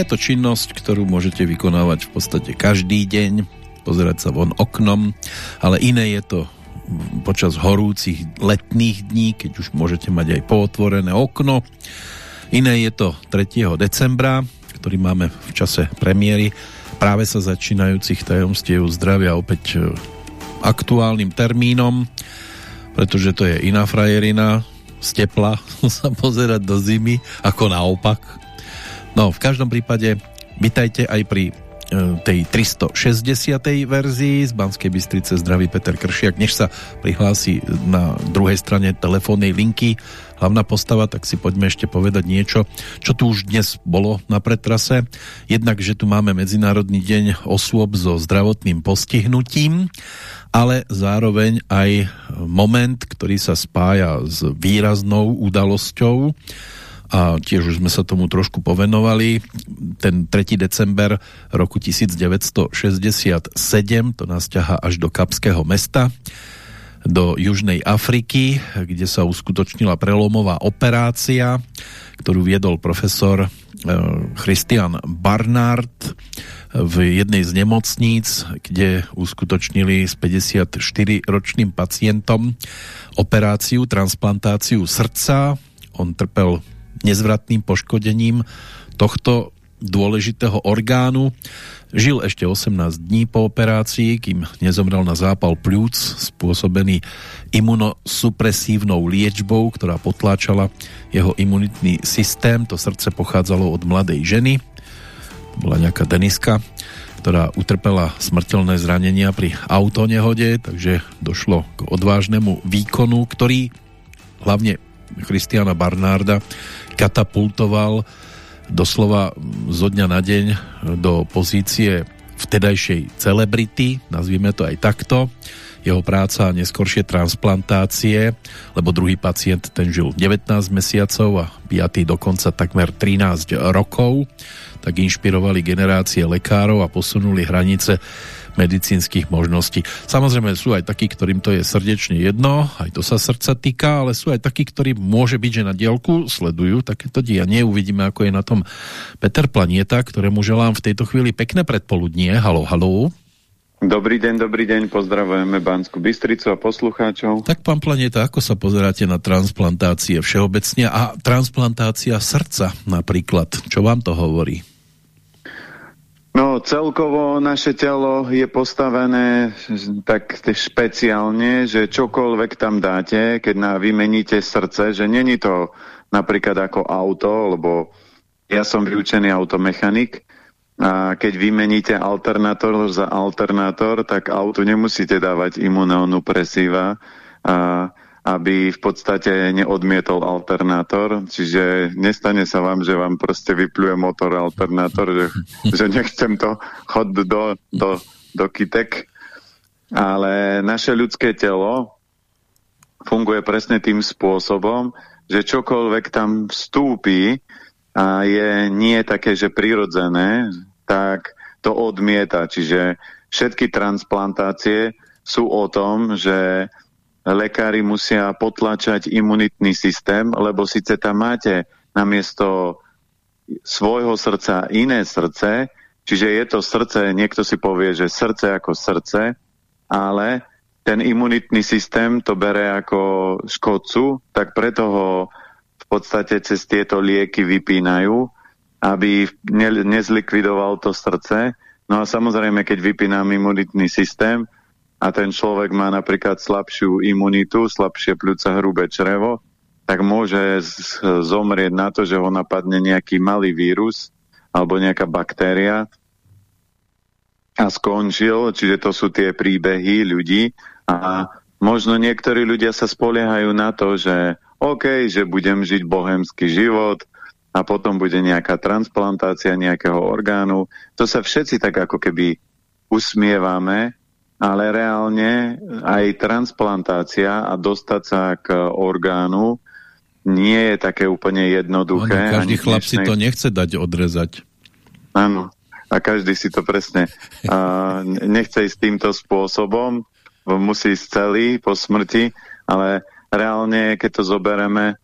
Je to činnosť, ktorú môžete vykonávať v podstate každý deň, pozerať sa von oknom, ale iné je to počas horúcich letných dní, keď už môžete mať aj pootvorené okno. Iné je to 3. decembra, ktorý máme v čase premiéry práve sa začínajúcich tajomstiev zdravia opäť e, aktuálnym termínom, pretože to je iná frajerina z tepla sa pozerať do zimy ako naopak No, v každom prípade vitajte aj pri e, tej 360. verzii z Banskej Bystrice zdraví Peter Kršiak. Než sa prihlási na druhej strane telefónnej linky hlavná postava, tak si poďme ešte povedať niečo, čo tu už dnes bolo na pretrase. Jednak, že tu máme Medzinárodný deň osôb so zdravotným postihnutím, ale zároveň aj moment, ktorý sa spája s výraznou udalosťou, a tiež už sme sa tomu trošku povenovali. Ten 3. december roku 1967 to nás ťaha až do Kapského mesta do Južnej Afriky, kde sa uskutočnila prelomová operácia, ktorú viedol profesor e, Christian Barnard v jednej z nemocníc, kde uskutočnili s 54-ročným pacientom operáciu, transplantáciu srdca. On trpel nezvratným poškodením tohto dôležitého orgánu. Žil ešte 18 dní po operácii, kým nezomrel na zápal pľúc spôsobený imunosupresívnou liečbou, ktorá potláčala jeho imunitný systém. To srdce pochádzalo od mladej ženy, bola nejaká Deniska, ktorá utrpela smrteľné zranenia pri autonehode, takže došlo k odvážnemu výkonu, ktorý hlavne Christiana Barnarda katapultoval doslova zo dňa na deň do pozície vtedajšej celebrity, nazvime to aj takto. Jeho práca a neskoršie transplantácie, lebo druhý pacient ten žil 19 mesiacov a piatý dokonca takmer 13 rokov, tak inšpirovali generácie lekárov a posunuli hranice medicínskych možností. Samozrejme sú aj takí, ktorým to je srdečne jedno, aj to sa srdca týka, ale sú aj takí, ktorí môže byť, že na dielku sledujú takéto dianie. Uvidíme, ako je na tom Peter Planieta, ktorému želám v tejto chvíli pekné predpoludnie. Halo, halo. Dobrý deň, dobrý deň, pozdravujeme Banskú Bystricu a poslucháčov. Tak pán Planeta, ako sa pozeráte na transplantácie všeobecne a transplantácia srdca napríklad? Čo vám to hovorí? No, celkovo naše telo je postavené tak špeciálne, že čokoľvek tam dáte, keď na vymeníte srdce, že není to napríklad ako auto, lebo ja som vyučený automechanik a keď vymeníte alternátor za alternátor, tak autu nemusíte dávať imunónupresíva a aby v podstate neodmietol alternátor, čiže nestane sa vám, že vám proste vypluje motor alternátor, že, že nechcem to chod do, do, do kytek, ale naše ľudské telo funguje presne tým spôsobom, že čokoľvek tam vstúpi a je nie také, že prirodzené, tak to odmieta. Čiže všetky transplantácie sú o tom, že lekári musia potlačať imunitný systém, lebo síce tam máte namiesto svojho srdca iné srdce, čiže je to srdce, niekto si povie, že srdce ako srdce, ale ten imunitný systém to bere ako škodcu, tak preto ho v podstate cez tieto lieky vypínajú, aby ne nezlikvidoval to srdce. No a samozrejme, keď vypínam imunitný systém, a ten človek má napríklad slabšiu imunitu, slabšie pľúca, hrubé črevo, tak môže zomrieť na to, že ho napadne nejaký malý vírus alebo nejaká baktéria a skončil, čiže to sú tie príbehy ľudí. A možno niektorí ľudia sa spoliehajú na to, že OK, že budem žiť bohemský život a potom bude nejaká transplantácia nejakého orgánu. To sa všetci tak ako keby usmievame, ale reálne aj transplantácia a dostať sa k orgánu nie je také úplne jednoduché. Ano, každý chlap dnešnej... si to nechce dať odrezať. Áno, a každý si to presne a, nechce ísť týmto spôsobom, musí ísť celý po smrti, ale reálne, keď to zobereme,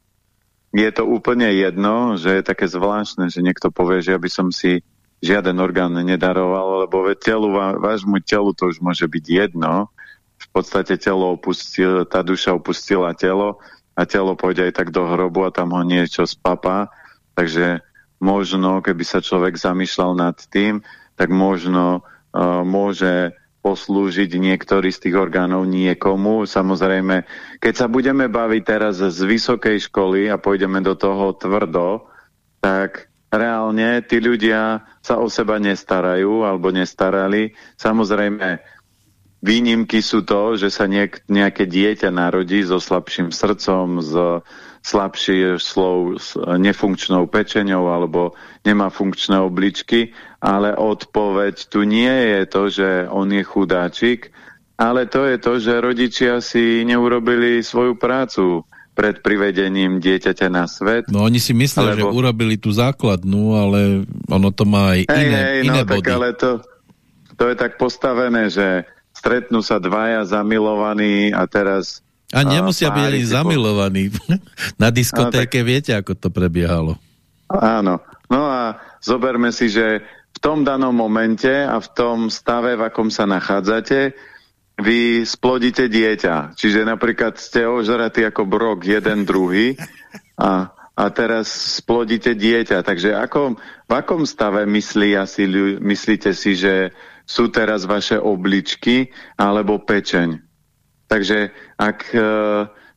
je to úplne jedno, že je také zvláštne, že niekto povie, že aby som si žiaden orgán nedaroval, lebo telu, vášmu telu to už môže byť jedno. V podstate telo opustil, tá duša opustila telo a telo pôjde aj tak do hrobu a tam ho niečo spapá. Takže možno, keby sa človek zamýšľal nad tým, tak možno uh, môže poslúžiť niektorý z tých orgánov niekomu. Samozrejme, keď sa budeme baviť teraz z vysokej školy a pôjdeme do toho tvrdo, tak reálne tí ľudia sa o seba nestarajú alebo nestarali. Samozrejme, výnimky sú to, že sa niek nejaké dieťa narodí so slabším srdcom, s slabší slov s nefunkčnou pečeňou alebo nemá funkčné obličky, ale odpoveď tu nie je to, že on je chudáčik, ale to je to, že rodičia si neurobili svoju prácu pred privedením dieťaťa na svet. No oni si myslia, alebo... že urobili tú základnú, ale ono to má aj hey, iné, hey, iné no, body. Tak, ale to, to je tak postavené, že stretnú sa dvaja zamilovaní a teraz a nemusia byť ani zamilovaní. Na diskotéke tak... viete, ako to prebiehalo. Áno. No a zoberme si, že v tom danom momente a v tom stave, v akom sa nachádzate, vy splodíte dieťa. Čiže napríklad ste ožratí ako brok jeden druhý a, a teraz splodíte dieťa. Takže ako, v akom stave myslí asi, myslíte si, že sú teraz vaše obličky alebo pečeň? Takže ak e,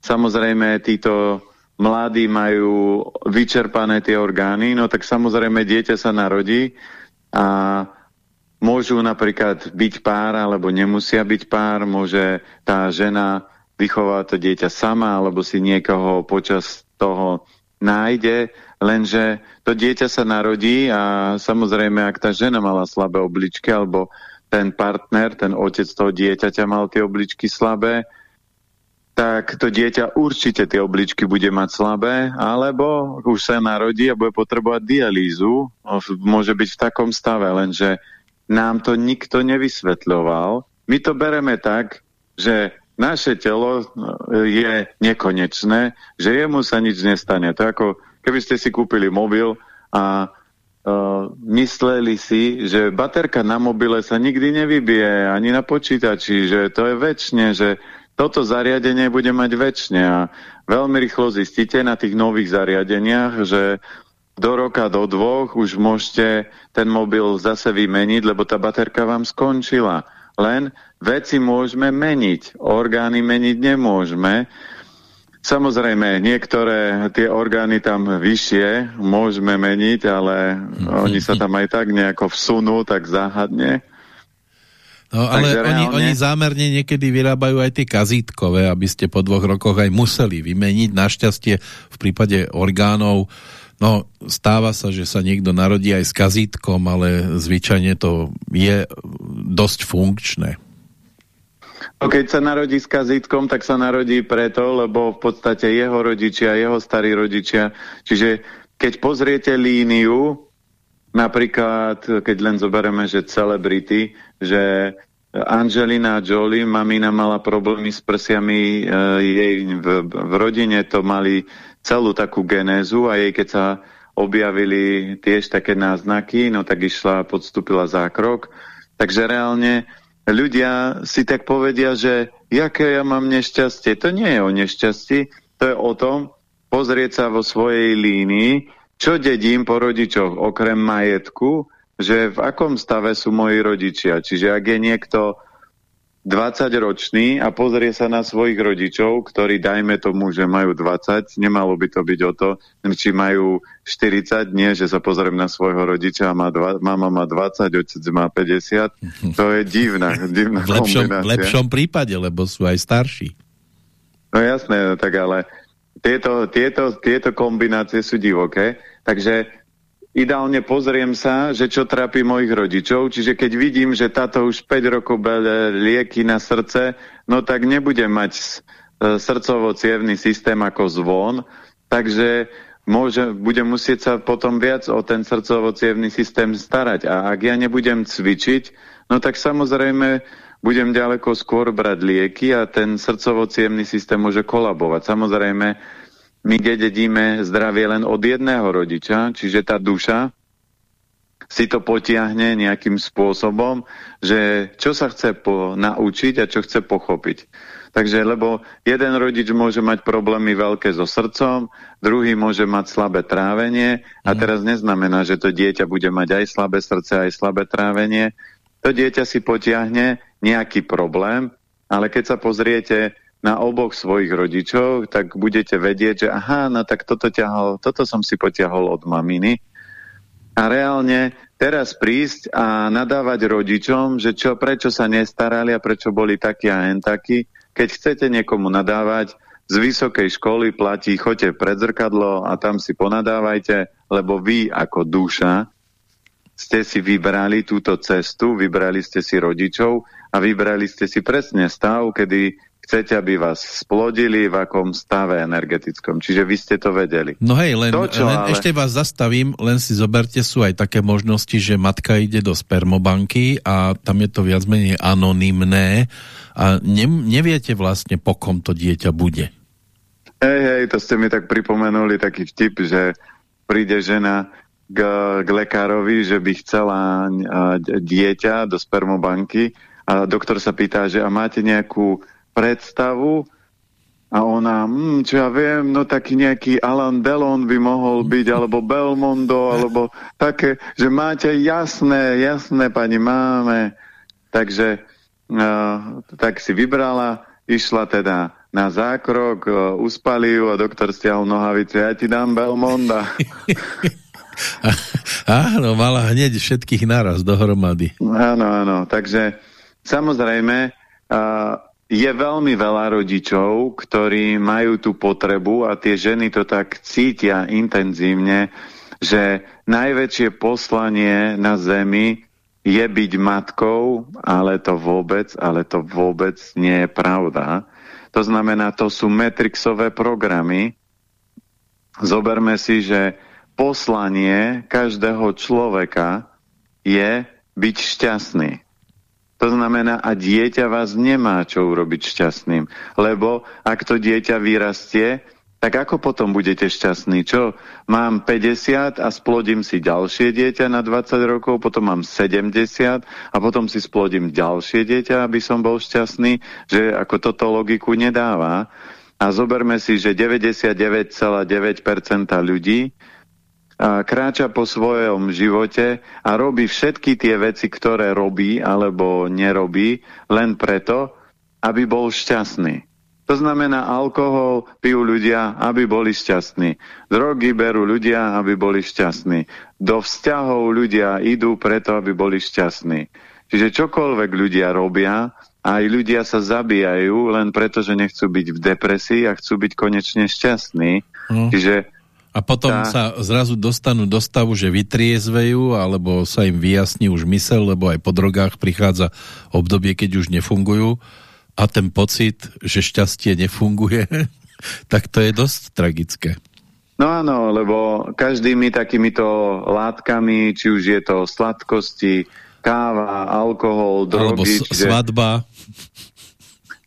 samozrejme títo mladí majú vyčerpané tie orgány, no tak samozrejme dieťa sa narodí a môžu napríklad byť pár, alebo nemusia byť pár, môže tá žena vychovať to dieťa sama, alebo si niekoho počas toho nájde, lenže to dieťa sa narodí a samozrejme, ak tá žena mala slabé obličky, alebo ten partner, ten otec toho dieťaťa mal tie obličky slabé, tak to dieťa určite tie obličky bude mať slabé, alebo už sa narodí a bude potrebovať dialýzu. Môže byť v takom stave, lenže nám to nikto nevysvetľoval. My to bereme tak, že naše telo je nekonečné, že jemu sa nič nestane. To ako keby ste si kúpili mobil a Uh, mysleli si, že baterka na mobile sa nikdy nevybije, ani na počítači, že to je väčšine, že toto zariadenie bude mať väčšine a veľmi rýchlo zistíte na tých nových zariadeniach, že do roka, do dvoch už môžete ten mobil zase vymeniť, lebo tá baterka vám skončila. Len veci môžeme meniť, orgány meniť nemôžeme. Samozrejme, niektoré tie orgány tam vyššie môžeme meniť, ale oni sa tam aj tak nejako vsunú, tak záhadne. No ale oni, reálne... oni zámerne niekedy vyrábajú aj tie kazítkové, aby ste po dvoch rokoch aj museli vymeniť. Našťastie v prípade orgánov No, stáva sa, že sa niekto narodí aj s kazítkom, ale zvyčajne to je dosť funkčné. No keď sa narodí s kazítkom, tak sa narodí preto, lebo v podstate jeho rodičia, jeho starí rodičia, čiže keď pozriete líniu, napríklad, keď len zoberieme, že celebrity, že Angelina Jolie, mamina mala problémy s prsiami, e, jej v, v rodine to mali celú takú genézu a jej keď sa objavili tiež také náznaky, no tak išla, podstúpila zákrok. Takže reálne ľudia si tak povedia, že jaké ja mám nešťastie. To nie je o nešťastí, to je o tom pozrieť sa vo svojej línii, čo dedím po rodičoch, okrem majetku, že v akom stave sú moji rodičia. Čiže ak je niekto 20-ročný a pozrie sa na svojich rodičov, ktorí dajme tomu, že majú 20, nemalo by to byť o to, či majú 40, nie, že sa pozriem na svojho rodiča a má dva, mama má 20, otec má 50. To je divná, divná v lepšom, kombinácia. V lepšom prípade, lebo sú aj starší. No jasné, tak ale tieto, tieto, tieto kombinácie sú divoké, takže ideálne pozriem sa, že čo trápi mojich rodičov, čiže keď vidím, že táto už 5 rokov bere lieky na srdce, no tak nebudem mať e, srdcovo-cievný systém ako zvon, takže môže, budem musieť sa potom viac o ten srdcovo-cievný systém starať. A ak ja nebudem cvičiť, no tak samozrejme budem ďaleko skôr brať lieky a ten srdcovo systém môže kolabovať. Samozrejme, my dedíme zdravie len od jedného rodiča, čiže tá duša si to potiahne nejakým spôsobom, že čo sa chce po naučiť a čo chce pochopiť. Takže, lebo jeden rodič môže mať problémy veľké so srdcom, druhý môže mať slabé trávenie a mhm. teraz neznamená, že to dieťa bude mať aj slabé srdce, aj slabé trávenie. To dieťa si potiahne nejaký problém, ale keď sa pozriete na oboch svojich rodičov, tak budete vedieť, že aha, no tak toto, ťahol, toto som si potiahol od maminy a reálne teraz prísť a nadávať rodičom, že čo, prečo sa nestarali a prečo boli takí a hen takí. Keď chcete niekomu nadávať, z vysokej školy platí, choďte pred zrkadlo a tam si ponadávajte, lebo vy ako duša ste si vybrali túto cestu, vybrali ste si rodičov a vybrali ste si presne stav, kedy chcete, aby vás splodili v akom stave energetickom. Čiže vy ste to vedeli. No hej, len, to, čo, len ale... ešte vás zastavím, len si zoberte, sú aj také možnosti, že matka ide do spermobanky a tam je to viac menej anonymné a ne, neviete vlastne, po kom to dieťa bude. Hej, hej, to ste mi tak pripomenuli taký vtip, že príde žena k, k lekárovi, že by chcela dieťa do spermobanky a doktor sa pýta, že a máte nejakú predstavu a ona, hm, čo ja viem, no taký nejaký Alan Delon by mohol byť, alebo Belmondo, alebo také, že máte jasné, jasné, pani, máme. Takže uh, tak si vybrala, išla teda na zákrok, uh, uspali ju a doktor stiahol nohavice, ja ti dám Belmonda. Áno, mala hneď všetkých naraz dohromady. Áno, áno, takže samozrejme, uh, je veľmi veľa rodičov, ktorí majú tú potrebu a tie ženy to tak cítia intenzívne, že najväčšie poslanie na zemi je byť matkou, ale to vôbec, ale to vôbec nie je pravda. To znamená, to sú metrixové programy. Zoberme si, že poslanie každého človeka je byť šťastný. To znamená, a dieťa vás nemá čo urobiť šťastným. Lebo ak to dieťa vyrastie, tak ako potom budete šťastní? Čo? Mám 50 a splodím si ďalšie dieťa na 20 rokov, potom mám 70 a potom si splodím ďalšie dieťa, aby som bol šťastný, že ako toto logiku nedáva. A zoberme si, že 99,9% ľudí kráča po svojom živote a robí všetky tie veci, ktoré robí alebo nerobí, len preto, aby bol šťastný. To znamená, alkohol pijú ľudia, aby boli šťastní. Drogy berú ľudia, aby boli šťastní. Do vzťahov ľudia idú preto, aby boli šťastní. Čiže čokoľvek ľudia robia, aj ľudia sa zabíjajú len preto, že nechcú byť v depresii a chcú byť konečne šťastní. Mm. Čiže a potom tá. sa zrazu dostanú do stavu, že vytriezvejú, alebo sa im vyjasní už mysel, lebo aj po drogách prichádza obdobie, keď už nefungujú a ten pocit, že šťastie nefunguje, tak to je dosť tragické. No áno, lebo každými takýmito látkami, či už je to sladkosti, káva, alkohol, drogy... Alebo čiže, svadba.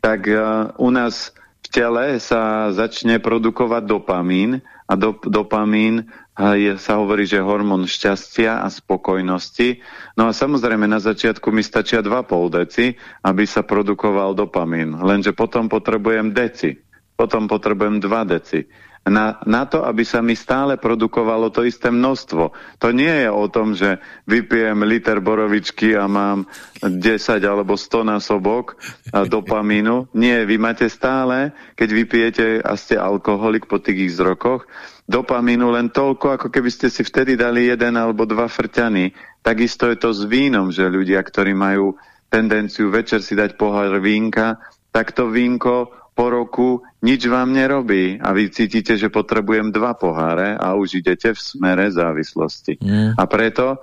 Tak uh, u nás v tele sa začne produkovať dopamín a dop dopamín je, sa hovorí, že hormón šťastia a spokojnosti. No a samozrejme na začiatku mi stačia 2,5 deci, aby sa produkoval dopamín. Lenže potom potrebujem deci. Potom potrebujem 2 deci na, na to, aby sa mi stále produkovalo to isté množstvo. To nie je o tom, že vypijem liter borovičky a mám 10 alebo 100 násobok dopamínu. Nie, vy máte stále, keď vypijete a ste alkoholik po tých rokoch, dopamínu len toľko, ako keby ste si vtedy dali jeden alebo dva frťany. Takisto je to s vínom, že ľudia, ktorí majú tendenciu večer si dať pohár vínka, tak to vínko po roku nič vám nerobí a vy cítite, že potrebujem dva poháre a už idete v smere závislosti. Mm. A preto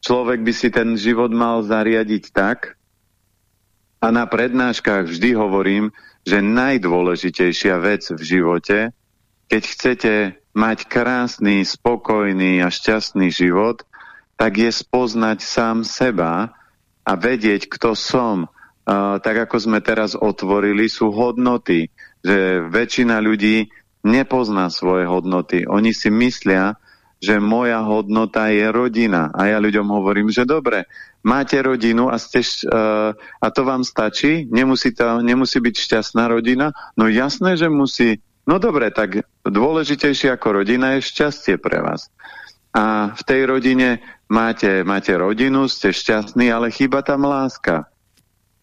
človek by si ten život mal zariadiť tak a na prednáškach vždy hovorím, že najdôležitejšia vec v živote, keď chcete mať krásny, spokojný a šťastný život, tak je spoznať sám seba a vedieť, kto som, tak ako sme teraz otvorili, sú hodnoty, že väčšina ľudí nepozná svoje hodnoty. Oni si myslia, že moja hodnota je rodina. A ja ľuďom hovorím, že dobre, máte rodinu a, ste, uh, a to vám stačí? Nemusí, to, nemusí byť šťastná rodina? No jasné, že musí. No dobre, tak dôležitejšie ako rodina je šťastie pre vás. A v tej rodine máte, máte rodinu, ste šťastní, ale chýba tam láska.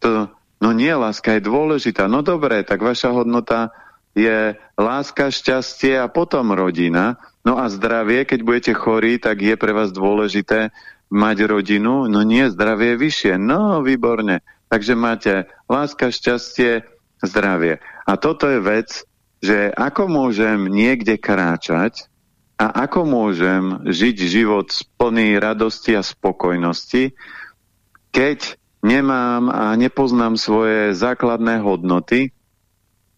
To, no nie, láska je dôležitá. No dobre, tak vaša hodnota je láska, šťastie a potom rodina. No a zdravie, keď budete chorí, tak je pre vás dôležité mať rodinu. No nie, zdravie je vyššie. No, výborne. Takže máte láska, šťastie, zdravie. A toto je vec, že ako môžem niekde kráčať a ako môžem žiť život plný radosti a spokojnosti, keď nemám a nepoznám svoje základné hodnoty,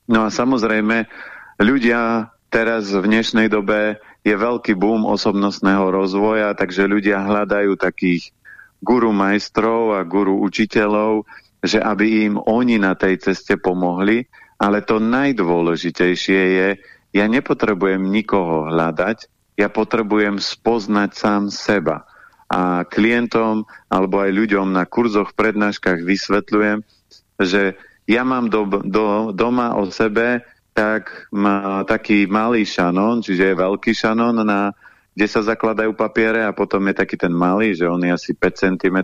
No a samozrejme, ľudia teraz v dnešnej dobe je veľký boom osobnostného rozvoja, takže ľudia hľadajú takých guru majstrov a guru učiteľov, že aby im oni na tej ceste pomohli, ale to najdôležitejšie je, ja nepotrebujem nikoho hľadať, ja potrebujem spoznať sám seba. A klientom alebo aj ľuďom na kurzoch, prednáškach vysvetľujem, že ja mám do, do, doma o sebe tak má taký malý šanón, čiže je veľký šanón, na, kde sa zakladajú papiere a potom je taký ten malý, že on je asi 5 cm,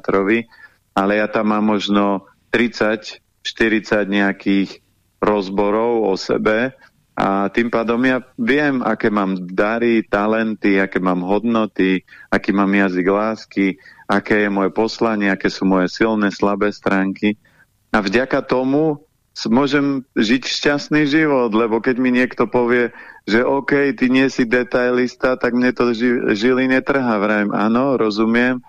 ale ja tam mám možno 30, 40 nejakých rozborov o sebe a tým pádom ja viem, aké mám dary, talenty, aké mám hodnoty, aký mám jazyk lásky, aké je moje poslanie, aké sú moje silné, slabé stránky. A vďaka tomu môžem žiť šťastný život, lebo keď mi niekto povie, že OK, ty nie si detailista, tak mne to ži žily netrhá. Vrajem, áno, rozumiem.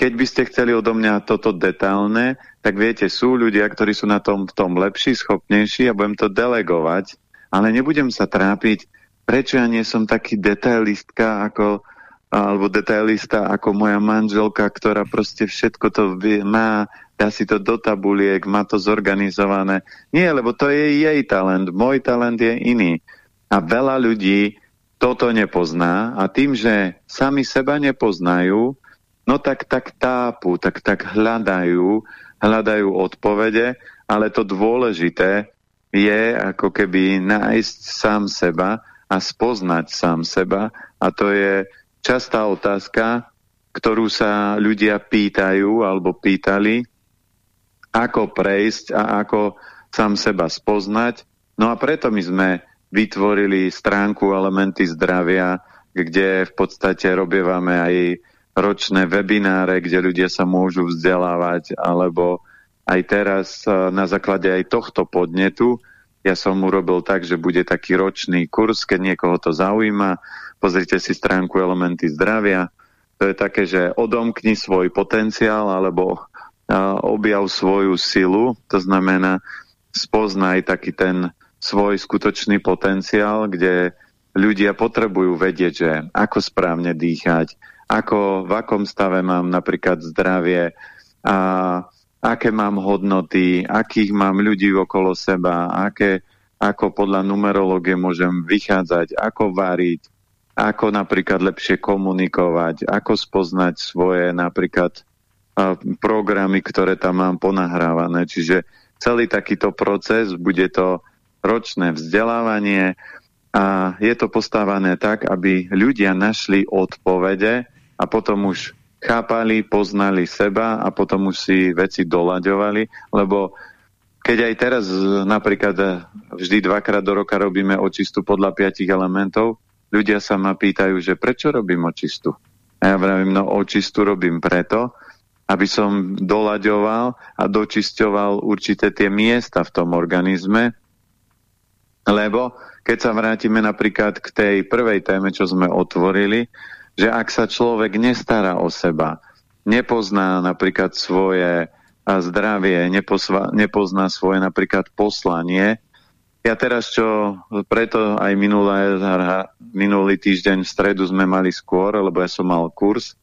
Keď by ste chceli odo mňa toto detailné, tak viete, sú ľudia, ktorí sú na tom, v tom lepší, schopnejší a budem to delegovať, ale nebudem sa trápiť, prečo ja nie som taký detailistka ako alebo detailista ako moja manželka, ktorá proste všetko to má, dá si to do tabuliek, má to zorganizované. Nie, lebo to je jej talent, môj talent je iný. A veľa ľudí toto nepozná a tým, že sami seba nepoznajú, no tak tak tápu, tak tak hľadajú, hľadajú odpovede, ale to dôležité je ako keby nájsť sám seba a spoznať sám seba a to je častá otázka, ktorú sa ľudia pýtajú alebo pýtali, ako prejsť a ako sám seba spoznať. No a preto my sme vytvorili stránku Elementy zdravia, kde v podstate robievame aj ročné webináre, kde ľudia sa môžu vzdelávať, alebo aj teraz e, na základe aj tohto podnetu ja som urobil tak, že bude taký ročný kurz, keď niekoho to zaujíma, Pozrite si stránku Elementy zdravia. To je také, že odomkni svoj potenciál alebo objav svoju silu. To znamená, spoznaj taký ten svoj skutočný potenciál, kde ľudia potrebujú vedieť, že ako správne dýchať, ako, v akom stave mám napríklad zdravie, a aké mám hodnoty, akých mám ľudí okolo seba, aké, ako podľa numerológie môžem vychádzať, ako variť, ako napríklad lepšie komunikovať, ako spoznať svoje napríklad programy, ktoré tam mám ponahrávané. Čiže celý takýto proces, bude to ročné vzdelávanie a je to postávané tak, aby ľudia našli odpovede a potom už chápali, poznali seba a potom už si veci doľaďovali, lebo keď aj teraz napríklad vždy dvakrát do roka robíme očistu podľa piatich elementov, ľudia sa ma pýtajú, že prečo robím očistu? A ja vravím, no očistu robím preto, aby som dolaďoval a dočisťoval určité tie miesta v tom organizme, lebo keď sa vrátime napríklad k tej prvej téme, čo sme otvorili, že ak sa človek nestará o seba, nepozná napríklad svoje zdravie, nepozná svoje napríklad poslanie, ja teraz, čo preto aj minulé, minulý týždeň v stredu sme mali skôr, lebo ja som mal kurz,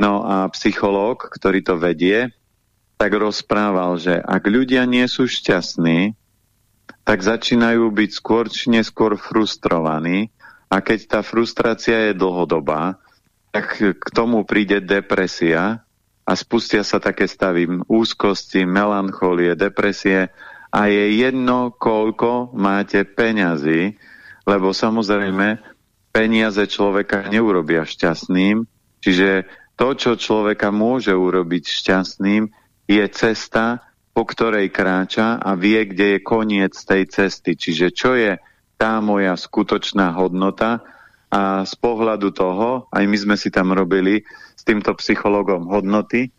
no a psychológ, ktorý to vedie, tak rozprával, že ak ľudia nie sú šťastní tak začínajú byť skôr či neskôr frustrovaní a keď tá frustrácia je dlhodobá, tak k tomu príde depresia a spustia sa také stavy úzkosti, melancholie, depresie a je jedno, koľko máte peňazí, lebo samozrejme peniaze človeka neurobia šťastným, čiže to, čo človeka môže urobiť šťastným, je cesta, po ktorej kráča a vie, kde je koniec tej cesty. Čiže čo je tá moja skutočná hodnota a z pohľadu toho, aj my sme si tam robili s týmto psychologom hodnoty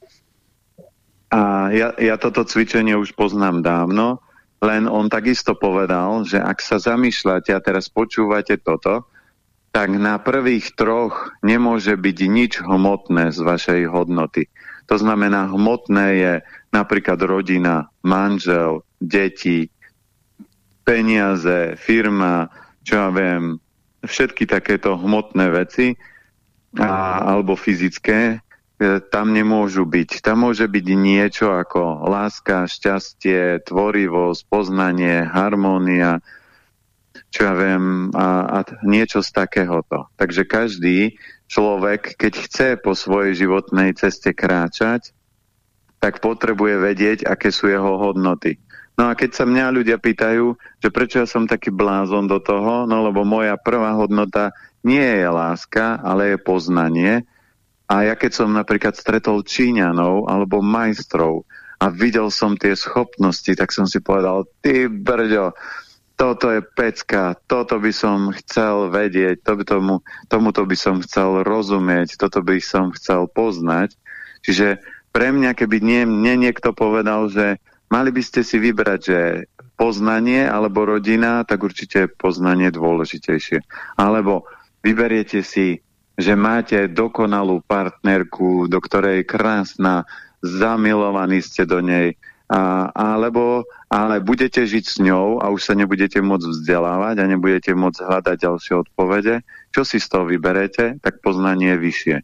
a ja, ja toto cvičenie už poznám dávno, len on takisto povedal, že ak sa zamýšľate a teraz počúvate toto, tak na prvých troch nemôže byť nič hmotné z vašej hodnoty. To znamená, hmotné je napríklad rodina, manžel, deti, peniaze, firma, čo ja viem, všetky takéto hmotné veci a, alebo fyzické, e, tam nemôžu byť. Tam môže byť niečo ako láska, šťastie, tvorivosť, poznanie, harmónia, čo ja viem, a, a niečo z takéhoto. Takže každý človek, keď chce po svojej životnej ceste kráčať, tak potrebuje vedieť, aké sú jeho hodnoty. No a keď sa mňa ľudia pýtajú, že prečo ja som taký blázon do toho, no lebo moja prvá hodnota nie je láska, ale je poznanie. A ja keď som napríklad stretol Číňanov alebo majstrov a videl som tie schopnosti, tak som si povedal, ty brďo, toto je pecka, toto by som chcel vedieť, to by tomu, tomuto by som chcel rozumieť, toto by som chcel poznať. Čiže pre mňa, keby nie, nie niekto povedal, že mali by ste si vybrať, že poznanie alebo rodina, tak určite poznanie dôležitejšie. Alebo vyberiete si, že máte dokonalú partnerku, do ktorej je krásna, zamilovaní ste do nej, a, alebo ale budete žiť s ňou a už sa nebudete môcť vzdelávať a nebudete môcť hľadať ďalšie odpovede, čo si z toho vyberete, tak poznanie je vyššie.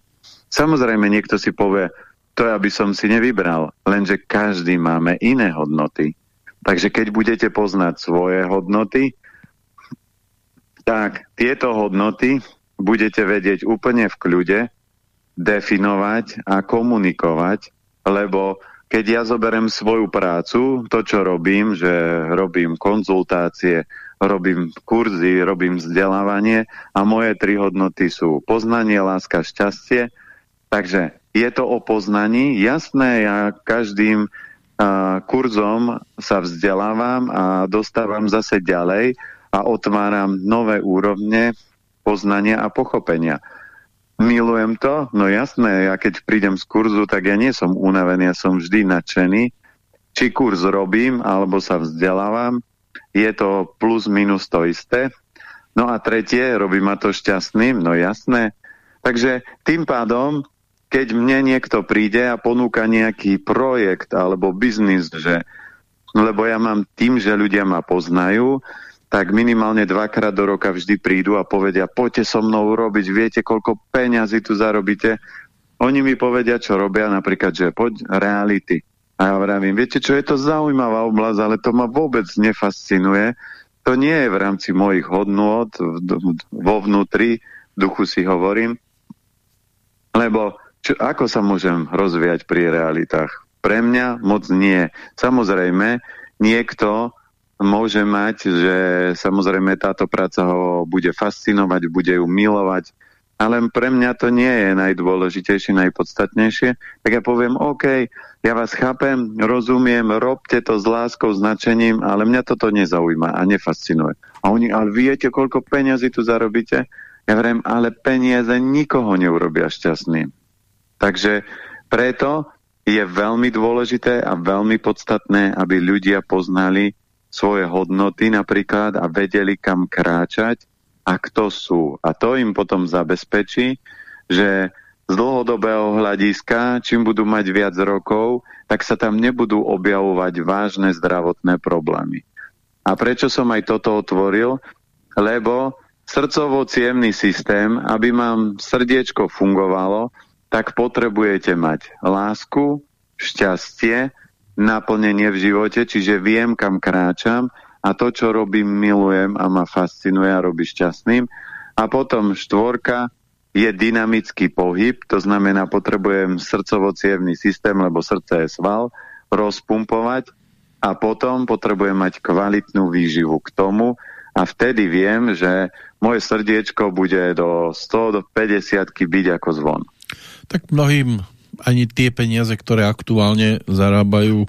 Samozrejme, niekto si povie, to ja by som si nevybral, lenže každý máme iné hodnoty. Takže keď budete poznať svoje hodnoty, tak tieto hodnoty budete vedieť úplne v kľude definovať a komunikovať, lebo keď ja zoberem svoju prácu, to, čo robím, že robím konzultácie, robím kurzy, robím vzdelávanie a moje tri hodnoty sú poznanie, láska, šťastie. Takže je to o poznaní. Jasné, ja každým a, kurzom sa vzdelávam a dostávam zase ďalej a otváram nové úrovne poznania a pochopenia. Milujem to? No jasné, ja keď prídem z kurzu, tak ja nie som unavený, ja som vždy nadšený. Či kurz robím, alebo sa vzdelávam, je to plus minus to isté. No a tretie, robí ma to šťastným, no jasné. Takže tým pádom, keď mne niekto príde a ponúka nejaký projekt alebo biznis, že, lebo ja mám tým, že ľudia ma poznajú, tak minimálne dvakrát do roka vždy prídu a povedia, poďte so mnou urobiť, viete, koľko peňazí tu zarobíte. Oni mi povedia, čo robia, napríklad, že poď reality. A ja vravím, viete čo, je to zaujímavá oblasť, ale to ma vôbec nefascinuje. To nie je v rámci mojich hodnôt, vo vnútri, duchu si hovorím. Lebo čo, ako sa môžem rozvíjať pri realitách? Pre mňa moc nie. Samozrejme, niekto môže mať, že samozrejme táto práca ho bude fascinovať, bude ju milovať, ale pre mňa to nie je najdôležitejšie, najpodstatnejšie, tak ja poviem, OK, ja vás chápem, rozumiem, robte to s láskou, značením, ale mňa toto nezaujíma a nefascinuje. A oni, ale viete, koľko peňazí tu zarobíte? Ja viem, ale peniaze nikoho neurobia šťastným. Takže preto je veľmi dôležité a veľmi podstatné, aby ľudia poznali svoje hodnoty napríklad a vedeli, kam kráčať a kto sú. A to im potom zabezpečí, že z dlhodobého hľadiska, čím budú mať viac rokov, tak sa tam nebudú objavovať vážne zdravotné problémy. A prečo som aj toto otvoril? Lebo srdcovo systém, aby mám srdiečko fungovalo, tak potrebujete mať lásku, šťastie, naplnenie v živote, čiže viem, kam kráčam a to, čo robím, milujem a ma fascinuje a robí šťastným. A potom štvorka je dynamický pohyb, to znamená, potrebujem srdcovo systém, lebo srdce je sval, rozpumpovať a potom potrebujem mať kvalitnú výživu k tomu a vtedy viem, že moje srdiečko bude do 100, do 50 byť ako zvon. Tak mnohým ani tie peniaze, ktoré aktuálne zarábajú,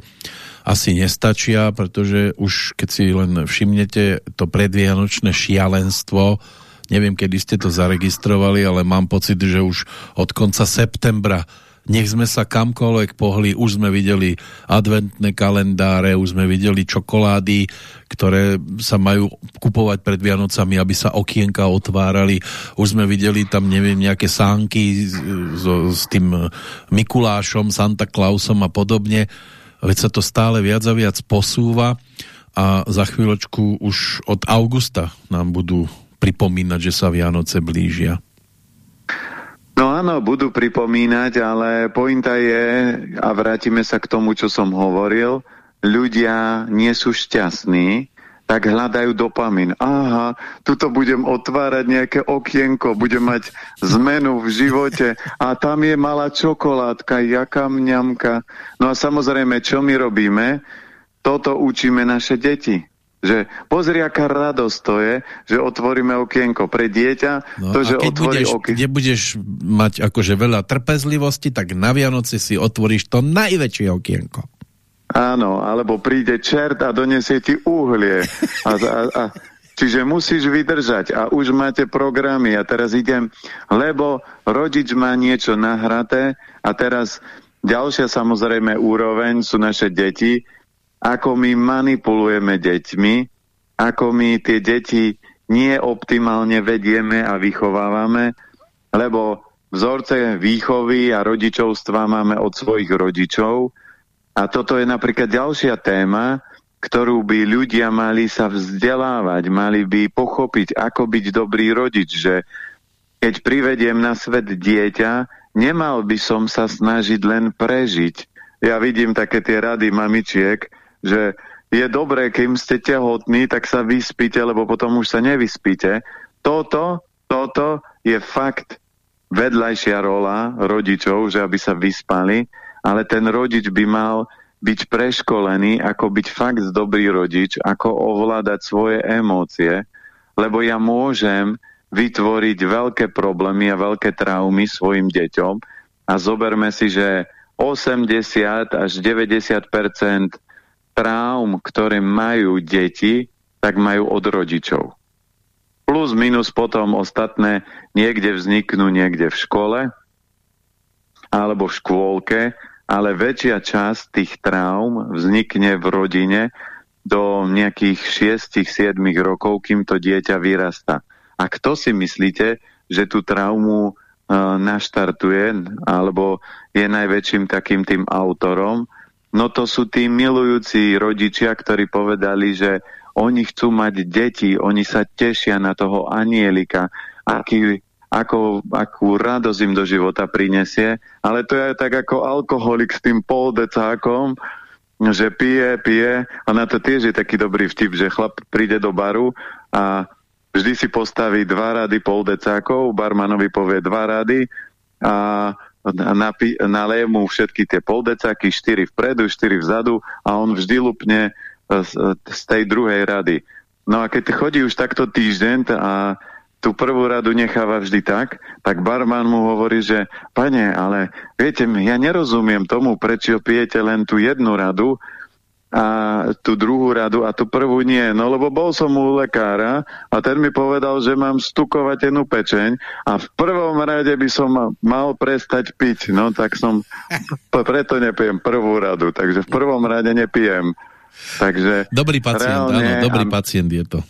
asi nestačia, pretože už keď si len všimnete to predvianočné šialenstvo, neviem, kedy ste to zaregistrovali, ale mám pocit, že už od konca septembra nech sme sa kamkoľvek pohli, už sme videli adventné kalendáre, už sme videli čokolády, ktoré sa majú kupovať pred Vianocami, aby sa okienka otvárali. Už sme videli tam, neviem, nejaké sánky s, s, tým Mikulášom, Santa Clausom a podobne. Veď sa to stále viac a viac posúva a za chvíľočku už od augusta nám budú pripomínať, že sa Vianoce blížia. No áno, budú pripomínať, ale pointa je, a vrátime sa k tomu, čo som hovoril, ľudia nie sú šťastní, tak hľadajú dopamin. Aha, tuto budem otvárať nejaké okienko, budem mať zmenu v živote a tam je malá čokoládka, jaká mňamka. No a samozrejme, čo my robíme? Toto učíme naše deti. Že pozri, aká radosť to je, že otvoríme okienko pre dieťa. No, to, že keď budeš, oki... kde budeš mať akože veľa trpezlivosti, tak na Vianoci si otvoríš to najväčšie okienko. Áno, alebo príde čert a donesie ti uhlie. A, a, a, čiže musíš vydržať a už máte programy a teraz idem, lebo rodič má niečo nahraté a teraz ďalšia samozrejme úroveň sú naše deti, ako my manipulujeme deťmi, ako my tie deti nie optimálne vedieme a vychovávame, lebo vzorce výchovy a rodičovstva máme od svojich rodičov a toto je napríklad ďalšia téma, ktorú by ľudia mali sa vzdelávať, mali by pochopiť, ako byť dobrý rodič, že keď privediem na svet dieťa, nemal by som sa snažiť len prežiť. Ja vidím také tie rady mamičiek, že je dobré, kým ste tehotní, tak sa vyspíte, lebo potom už sa nevyspíte. Toto, toto je fakt vedľajšia rola rodičov, že aby sa vyspali, ale ten rodič by mal byť preškolený, ako byť fakt dobrý rodič, ako ovládať svoje emócie, lebo ja môžem vytvoriť veľké problémy a veľké traumy svojim deťom a zoberme si, že 80 až 90 traum, ktoré majú deti, tak majú od rodičov. Plus, minus potom ostatné niekde vzniknú niekde v škole alebo v škôlke, ale väčšia časť tých traum vznikne v rodine do nejakých 6-7 rokov, kým to dieťa vyrasta. A kto si myslíte, že tú traumu uh, naštartuje, alebo je najväčším takým tým autorom, No to sú tí milujúci rodičia, ktorí povedali, že oni chcú mať deti, oni sa tešia na toho anielika, aký, ako, akú radosť im do života prinesie, ale to je tak ako alkoholik s tým poldecákom, že pije, pije. A na to tiež je taký dobrý vtip, že chlap príde do baru a vždy si postaví dva rady poldecákov, barmanovi povie dva rady a naleje mu všetky tie poldecaky, štyri vpredu, štyri vzadu a on vždy lupne z, z tej druhej rady. No a keď chodí už takto týždeň a tú prvú radu necháva vždy tak, tak barman mu hovorí, že pane, ale viete, ja nerozumiem tomu, prečo pijete len tú jednu radu, a tú druhú radu a tú prvú nie. No lebo bol som u lekára a ten mi povedal, že mám stukovatenú pečeň a v prvom rade by som mal prestať piť. No tak som, preto nepijem prvú radu, takže v prvom rade nepijem. Takže dobrý pacient, reálne, áno, dobrý pacient je to.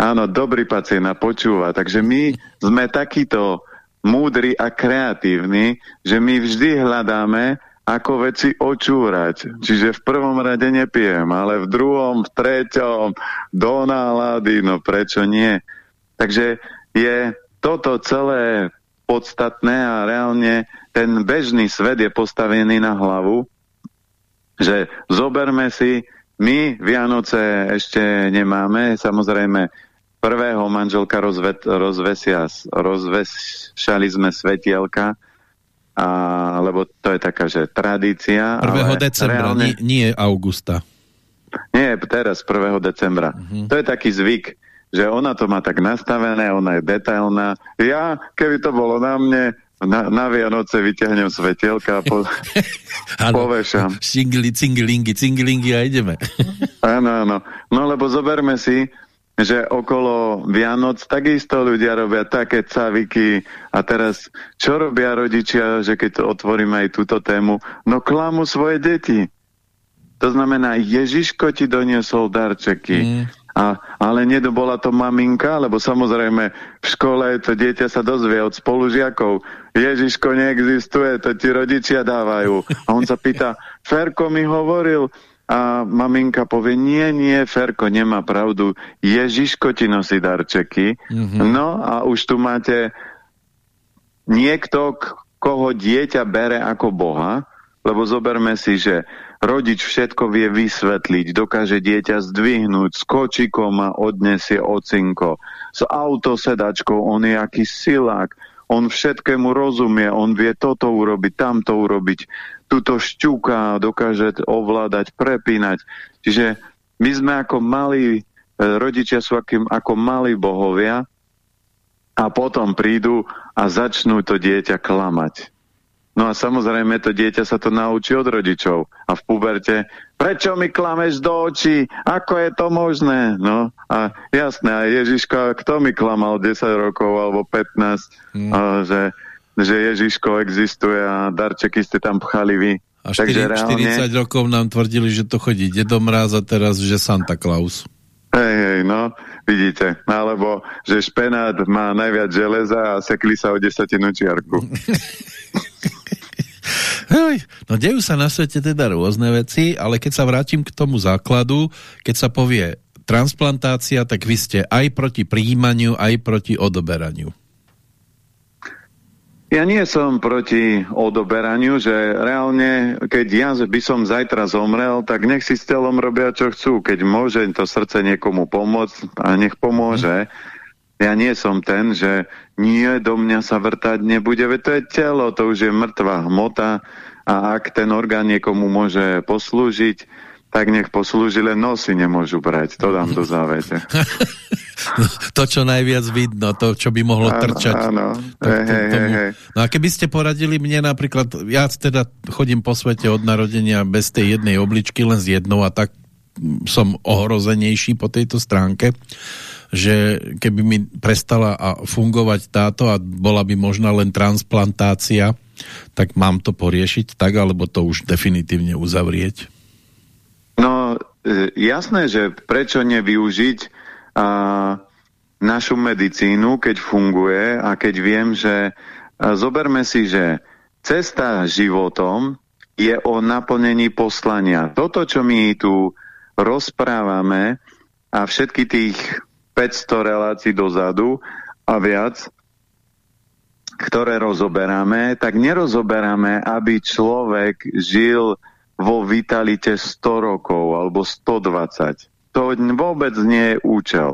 Áno, dobrý pacient a počúva. Takže my sme takíto múdri a kreatívni, že my vždy hľadáme ako veci očúrať. Čiže v prvom rade nepijem, ale v druhom, v treťom, do nálady, no prečo nie? Takže je toto celé podstatné a reálne ten bežný svet je postavený na hlavu, že zoberme si my Vianoce ešte nemáme, samozrejme prvého manželka rozve, rozvesia, rozvešali sme svetielka, a, lebo to je taká, že tradícia. 1. decembra, reálne, nie, nie augusta. Nie, teraz 1. decembra. Uh mhm. -huh. To je taký zvyk, že ona to má tak nastavené, ona je detailná. Ja, keby to bolo na mne, na, na Vianoce vyťahnem svetielka a po, povešam. Šingli, cingilingi, cingilingi a ideme. áno, áno. No lebo zoberme si, že okolo Vianoc takisto ľudia robia také caviky a teraz čo robia rodičia, že keď otvoríme aj túto tému, no klamu svoje deti. To znamená, Ježiško ti doniesol darčeky. Mm. A, ale nedobola to maminka, lebo samozrejme v škole to dieťa sa dozvie od spolužiakov. Ježiško neexistuje, to ti rodičia dávajú. A on sa pýta, Ferko mi hovoril, a maminka povie, nie, nie, Ferko nemá pravdu, Ježiško ti nosí darčeky. Mm -hmm. No a už tu máte niekto, koho dieťa bere ako Boha, lebo zoberme si, že rodič všetko vie vysvetliť, dokáže dieťa zdvihnúť, s kočikom a odnesie ocinko, s autosedačkou, on je aký silák, on všetkému rozumie, on vie toto urobiť, tamto urobiť, tuto šťuka dokáže ovládať, prepínať. Čiže my sme ako malí, e, rodičia sú akým, ako malí bohovia a potom prídu a začnú to dieťa klamať. No a samozrejme to dieťa sa to naučí od rodičov. A v puberte, prečo mi klameš do očí? Ako je to možné? No a jasné, a Ježiška, kto mi klamal 10 rokov alebo 15, mm. a, že, že Ježiško existuje a darčeky ste tam pchali vy. A 4, Takže reálne... 40 rokov nám tvrdili, že to chodí dedomráz a teraz, že Santa Claus. Hej, hej, no, vidíte. Alebo, že špenát má najviac železa a sekli sa o desatinu čiarku. no dejú sa na svete teda rôzne veci, ale keď sa vrátim k tomu základu, keď sa povie transplantácia, tak vy ste aj proti príjmaniu, aj proti odoberaniu. Ja nie som proti odoberaniu, že reálne, keď ja by som zajtra zomrel, tak nech si s telom robia, čo chcú. Keď môže to srdce niekomu pomôcť, a nech pomôže. Ja nie som ten, že nie, do mňa sa vrtať nebude, veď to je telo, to už je mŕtva hmota a ak ten orgán niekomu môže poslúžiť, tak nech poslúži, len nosy nemôžu brať, to dám do závete. to, čo najviac vidno, to, čo by mohlo áno, trčať. Áno, hej, hej, hej. No a keby ste poradili mne napríklad, ja teda chodím po svete od narodenia bez tej jednej obličky, len s jednou a tak som ohrozenejší po tejto stránke, že keby mi prestala fungovať táto a bola by možná len transplantácia, tak mám to poriešiť tak, alebo to už definitívne uzavrieť? No, e, jasné, že prečo nevyužiť a, našu medicínu, keď funguje a keď viem, že a, zoberme si, že cesta životom je o naplnení poslania. Toto, čo my tu rozprávame a všetky tých 500 relácií dozadu a viac, ktoré rozoberáme, tak nerozoberáme, aby človek žil vo vitalite 100 rokov alebo 120 to vôbec nie je účel.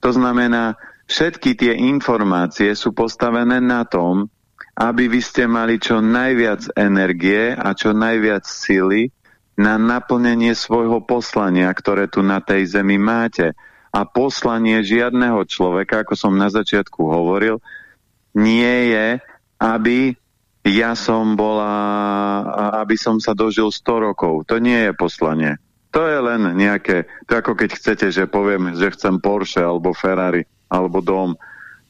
To znamená, všetky tie informácie sú postavené na tom, aby vy ste mali čo najviac energie a čo najviac sily na naplnenie svojho poslania, ktoré tu na tej zemi máte. A poslanie žiadneho človeka, ako som na začiatku hovoril, nie je, aby ja som bola, aby som sa dožil 100 rokov. To nie je poslanie. To je len nejaké, to ako keď chcete, že poviem, že chcem Porsche alebo Ferrari alebo dom.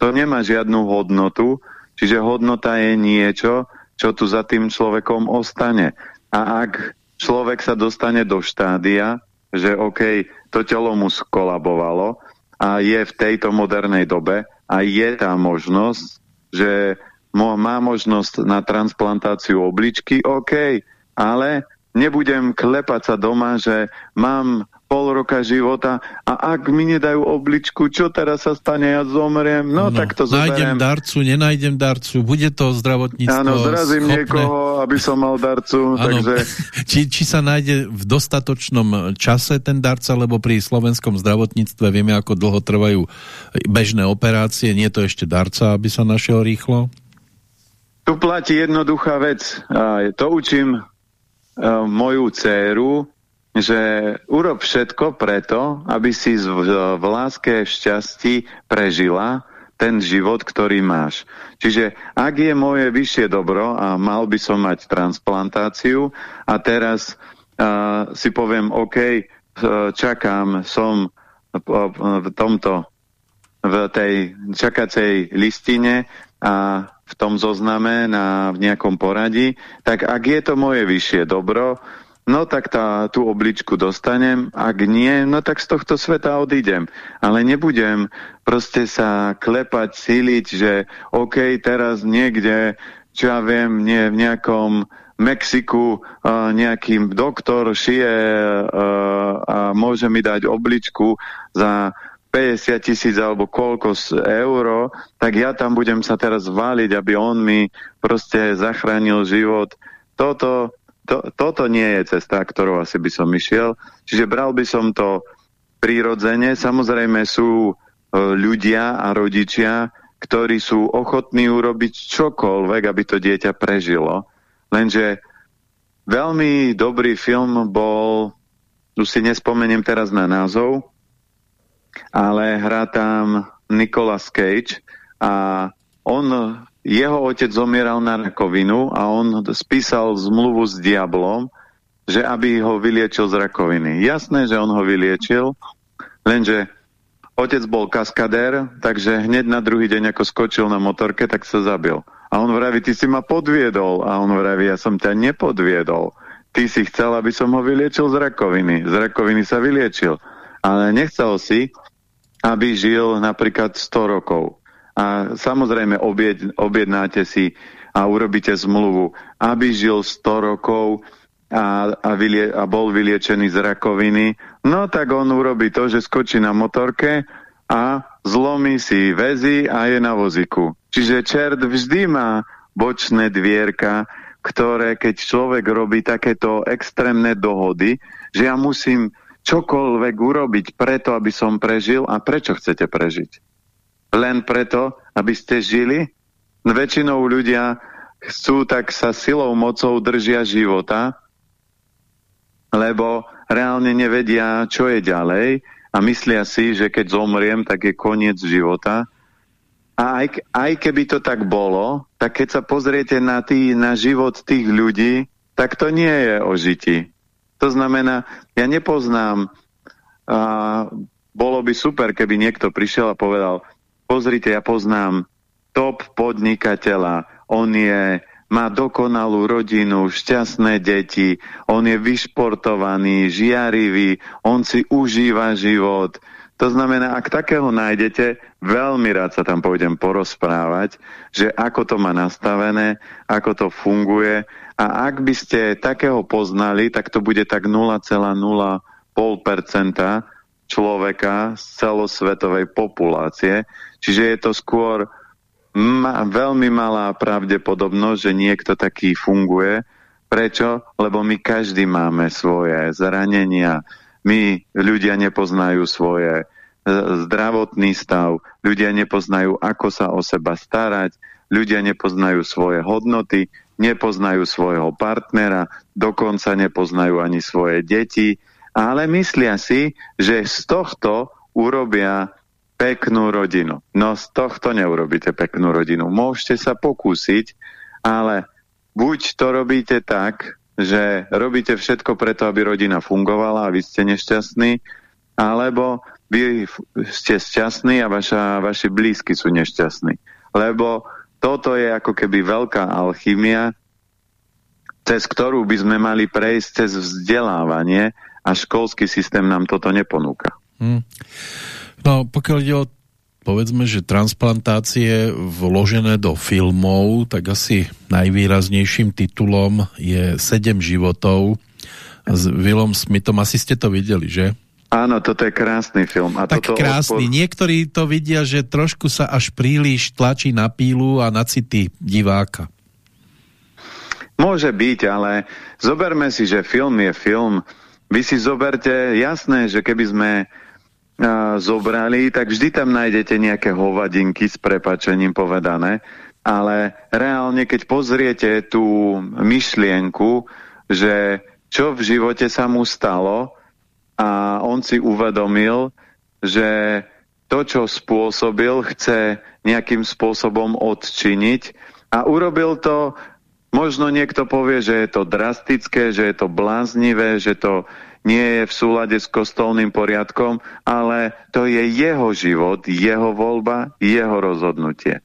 To nemá žiadnu hodnotu, čiže hodnota je niečo, čo tu za tým človekom ostane. A ak človek sa dostane do štádia, že OK, to telo mu skolabovalo a je v tejto modernej dobe a je tá možnosť, že má možnosť na transplantáciu obličky, OK, ale nebudem klepať sa doma, že mám pol roka života a ak mi nedajú obličku, čo teraz sa stane, ja zomriem, no, no tak to zoberiem. Nájdem darcu, nenájdem darcu, bude to zdravotníctvo Áno, zrazím schopné. niekoho, aby som mal darcu, takže... či, či sa nájde v dostatočnom čase ten darca, lebo pri slovenskom zdravotníctve vieme, ako dlho trvajú bežné operácie, nie je to ešte darca, aby sa našiel rýchlo? Tu platí jednoduchá vec. To učím moju dceru, že urob všetko preto, aby si v láske šťastí prežila ten život, ktorý máš. Čiže ak je moje vyššie dobro a mal by som mať transplantáciu a teraz uh, si poviem, OK, čakám, som v tomto v tej čakacej listine a v tom zozname na, v nejakom poradí, tak ak je to moje vyššie dobro, no tak tá, tú obličku dostanem, ak nie, no tak z tohto sveta odídem. Ale nebudem proste sa klepať, síliť, že OK, teraz niekde, čo ja viem, nie, v nejakom Mexiku uh, nejaký doktor šije uh, a môže mi dať obličku za 50 tisíc alebo koľko euro, tak ja tam budem sa teraz váliť, aby on mi proste zachránil život. Toto, to, toto nie je cesta, ktorou asi by som išiel. Čiže bral by som to prirodzene. Samozrejme sú e, ľudia a rodičia, ktorí sú ochotní urobiť čokoľvek, aby to dieťa prežilo. Lenže veľmi dobrý film bol, už si nespomeniem teraz na názov, ale hrá tam Nicolas Cage a on, jeho otec zomieral na rakovinu a on spísal zmluvu s diablom, že aby ho vyliečil z rakoviny. Jasné, že on ho vyliečil, lenže otec bol kaskadér, takže hneď na druhý deň, ako skočil na motorke, tak sa zabil. A on vraví, ty si ma podviedol. A on vraví, ja som ťa nepodviedol. Ty si chcel, aby som ho vyliečil z rakoviny. Z rakoviny sa vyliečil ale nechcel si, aby žil napríklad 100 rokov. A samozrejme objed, objednáte si a urobíte zmluvu, aby žil 100 rokov a, a, vylie, a bol vyliečený z rakoviny, no tak on urobí to, že skočí na motorke a zlomí si väzy a je na voziku. Čiže čert vždy má bočné dvierka, ktoré keď človek robí takéto extrémne dohody, že ja musím čokoľvek urobiť preto, aby som prežil a prečo chcete prežiť? Len preto, aby ste žili? Väčšinou ľudia chcú tak sa silou, mocou držia života, lebo reálne nevedia, čo je ďalej a myslia si, že keď zomriem, tak je koniec života. A aj, aj keby to tak bolo, tak keď sa pozriete na, tý, na život tých ľudí, tak to nie je o žití. To znamená, ja nepoznám, a bolo by super, keby niekto prišiel a povedal, pozrite, ja poznám top podnikateľa, on je, má dokonalú rodinu, šťastné deti, on je vyšportovaný, žiarivý, on si užíva život. To znamená, ak takého nájdete, veľmi rád sa tam pôjdem porozprávať, že ako to má nastavené, ako to funguje. A ak by ste takého poznali, tak to bude tak 0,05% človeka z celosvetovej populácie. Čiže je to skôr ma veľmi malá pravdepodobnosť, že niekto taký funguje. Prečo? Lebo my každý máme svoje zranenia. My ľudia nepoznajú svoje e, zdravotný stav, ľudia nepoznajú, ako sa o seba starať, ľudia nepoznajú svoje hodnoty, nepoznajú svojho partnera, dokonca nepoznajú ani svoje deti, ale myslia si, že z tohto urobia peknú rodinu. No z tohto neurobíte peknú rodinu. Môžete sa pokúsiť, ale buď to robíte tak, že robíte všetko preto, aby rodina fungovala a vy ste nešťastní, alebo vy ste šťastní a vaša, vaši blízky sú nešťastní. Lebo toto je ako keby veľká alchymia, cez ktorú by sme mali prejsť cez vzdelávanie a školský systém nám toto neponúka. Hmm. No, pokiaľ ide o povedzme, že transplantácie vložené do filmov, tak asi najvýraznejším titulom je Sedem životov s Willom Smithom. Asi ste to videli, že? Áno, toto je krásny film. A tak toto krásny. Odpor... Niektorí to vidia, že trošku sa až príliš tlačí na pílu a na city diváka. Môže byť, ale zoberme si, že film je film. Vy si zoberte, jasné, že keby sme zobrali, tak vždy tam nájdete nejaké hovadinky s prepačením povedané, ale reálne, keď pozriete tú myšlienku, že čo v živote sa mu stalo, a on si uvedomil, že to, čo spôsobil, chce nejakým spôsobom odčiniť a urobil to, možno niekto povie, že je to drastické, že je to bláznivé, že to nie je v súlade s kostolným poriadkom, ale to je jeho život, jeho voľba, jeho rozhodnutie.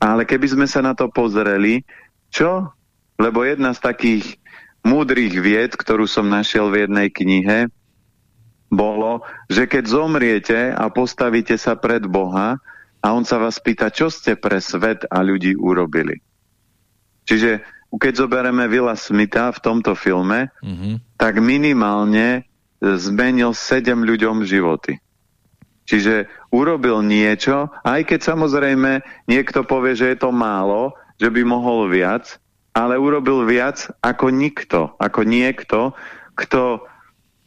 Ale keby sme sa na to pozreli, čo? Lebo jedna z takých múdrych vied, ktorú som našiel v jednej knihe, bolo, že keď zomriete a postavíte sa pred Boha a on sa vás pýta, čo ste pre svet a ľudí urobili. Čiže keď zoberieme Vila Smitha v tomto filme, mm -hmm. tak minimálne zmenil sedem ľuďom životy. Čiže urobil niečo, aj keď samozrejme niekto povie, že je to málo, že by mohol viac, ale urobil viac ako nikto, ako niekto, kto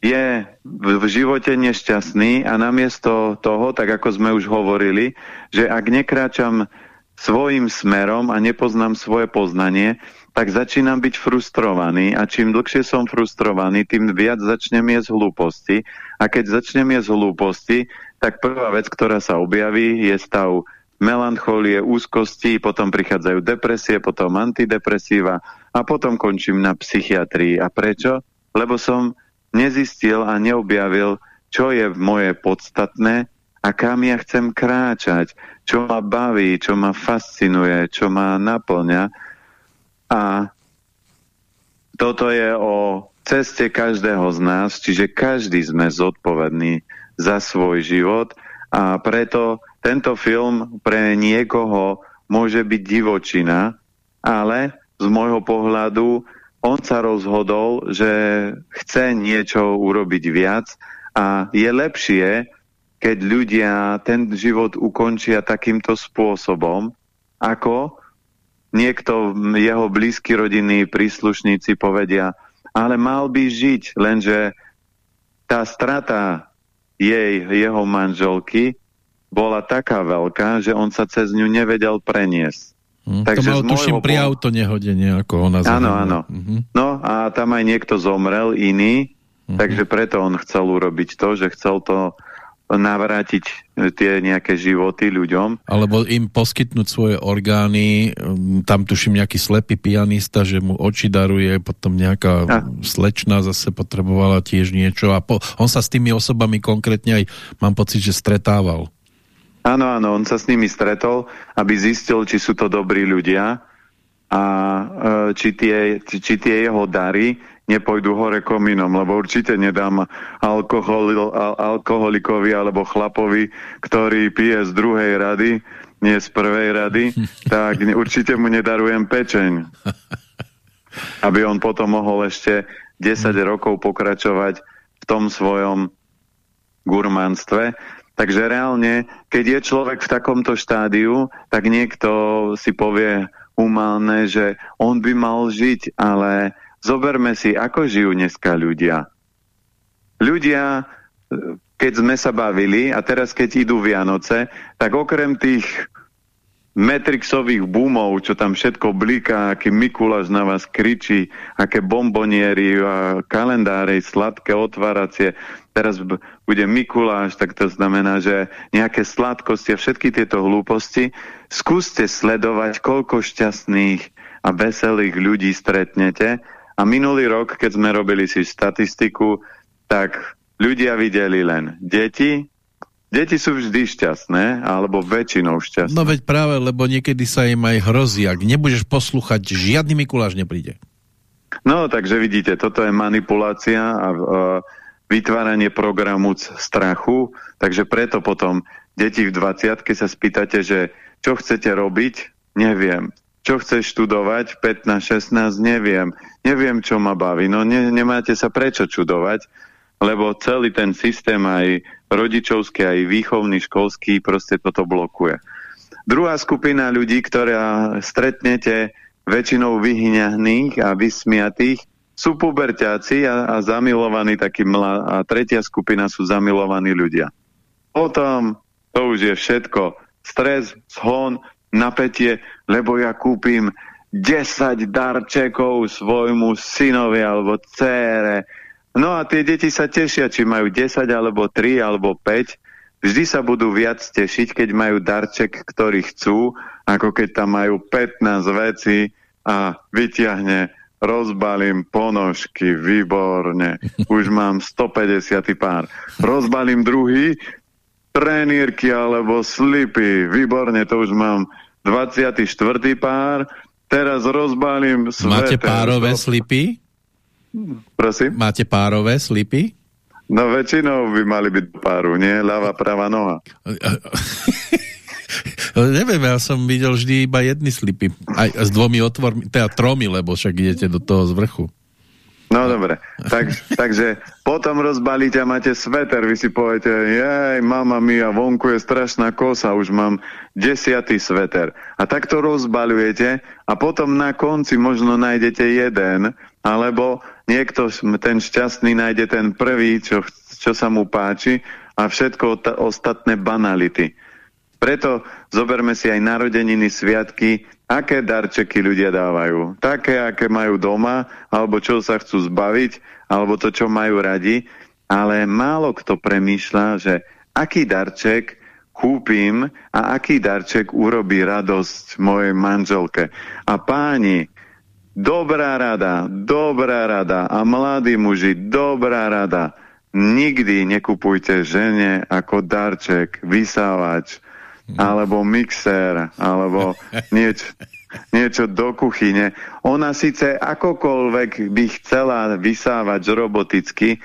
je v živote nešťastný a namiesto toho, tak ako sme už hovorili, že ak nekráčam svojim smerom a nepoznám svoje poznanie, tak začínam byť frustrovaný a čím dlhšie som frustrovaný, tým viac začnem jesť hlúposti a keď začnem jesť hlúposti, tak prvá vec, ktorá sa objaví, je stav melancholie, úzkosti, potom prichádzajú depresie, potom antidepresíva a potom končím na psychiatrii. A prečo? Lebo som nezistil a neobjavil, čo je moje podstatné a kam ja chcem kráčať, čo ma baví, čo ma fascinuje, čo ma naplňa. A toto je o ceste každého z nás, čiže každý sme zodpovední za svoj život a preto tento film pre niekoho môže byť divočina, ale z môjho pohľadu on sa rozhodol, že chce niečo urobiť viac a je lepšie, keď ľudia ten život ukončia takýmto spôsobom, ako niekto, jeho blízky rodinní príslušníci povedia, ale mal by žiť, lenže tá strata jej, jeho manželky bola taká veľká, že on sa cez ňu nevedel preniesť. Hm, Takže to mal tuším pri auto nehode nejako ona Áno, áno. Mhm. No a tam aj niekto zomrel, iný, mhm. takže preto on chcel urobiť to, že chcel to navrátiť e, tie nejaké životy ľuďom. Alebo im poskytnúť svoje orgány, hm, tam tuším nejaký slepý pianista, že mu oči daruje, potom nejaká a. slečna zase potrebovala tiež niečo a po, on sa s tými osobami konkrétne aj, mám pocit, že stretával. Áno, áno, on sa s nimi stretol, aby zistil, či sú to dobrí ľudia a e, či, tie, či, tie jeho dary nepôjdu hore komínom, lebo určite nedám alkohol, al, alkoholikovi alebo chlapovi, ktorý pije z druhej rady, nie z prvej rady, tak určite mu nedarujem pečeň. Aby on potom mohol ešte 10 rokov pokračovať v tom svojom gurmánstve. Takže reálne, keď je človek v takomto štádiu, tak niekto si povie umálne, že on by mal žiť, ale zoberme si, ako žijú dneska ľudia. Ľudia, keď sme sa bavili a teraz keď idú Vianoce, tak okrem tých Matrixových boomov, čo tam všetko bliká, aký Mikuláš na vás kričí, aké bomboniery kalendáre, sladké otváracie. Teraz bude Mikuláš, tak to znamená, že nejaké sladkosti a všetky tieto hlúposti. Skúste sledovať, koľko šťastných a veselých ľudí stretnete. A minulý rok, keď sme robili si statistiku, tak ľudia videli len deti, Deti sú vždy šťastné, alebo väčšinou šťastné. No veď práve, lebo niekedy sa im aj hrozí. Ak nebudeš poslúchať, žiadny Mikuláš nepríde. No, takže vidíte, toto je manipulácia a uh, vytváranie programu strachu, takže preto potom deti v 20 sa spýtate, že čo chcete robiť, neviem. Čo chceš študovať, 15, 16, neviem. Neviem, čo ma baví. No ne, nemáte sa prečo čudovať, lebo celý ten systém aj rodičovský, aj výchovný, školský proste toto blokuje. Druhá skupina ľudí, ktorá stretnete väčšinou vyhňaných a vysmiatých, sú puberťáci a, a zamilovaní takí mlá, a tretia skupina sú zamilovaní ľudia. Potom to už je všetko. Stres, zhon, napätie, lebo ja kúpim 10 darčekov svojmu synovi alebo cére. No a tie deti sa tešia, či majú 10 alebo 3 alebo 5. Vždy sa budú viac tešiť, keď majú darček, ktorý chcú, ako keď tam majú 15 veci a vyťahne, rozbalím ponožky, výborne. Už mám 150 pár. Rozbalím druhý, trenírky alebo slipy, výborne, to už mám 24. pár Teraz rozbalím sveter. Máte párové slipy? Prosím? Máte párové slipy? No väčšinou by mali byť páru, nie? Ľava, pravá noha. Neviem, ja som videl vždy iba jedny slipy. Aj s dvomi otvormi, teda tromi, lebo však idete do toho z vrchu. No dobre, tak, takže potom rozbalíte a máte sveter, vy si poviete, jej, mama mia, vonku je strašná kosa, už mám desiatý sveter. A tak to rozbalujete a potom na konci možno nájdete jeden, alebo niekto, ten šťastný, nájde ten prvý, čo, čo sa mu páči a všetko ostatné banality. Preto zoberme si aj narodeniny, sviatky, aké darčeky ľudia dávajú. Také, aké majú doma, alebo čo sa chcú zbaviť, alebo to, čo majú radi. Ale málo kto premýšľa, že aký darček kúpim a aký darček urobí radosť mojej manželke. A páni, dobrá rada, dobrá rada a mladí muži, dobrá rada. Nikdy nekupujte žene ako darček, vysávač, alebo mixér, alebo niečo, niečo do kuchyne. Ona síce akokoľvek by chcela vysávať roboticky,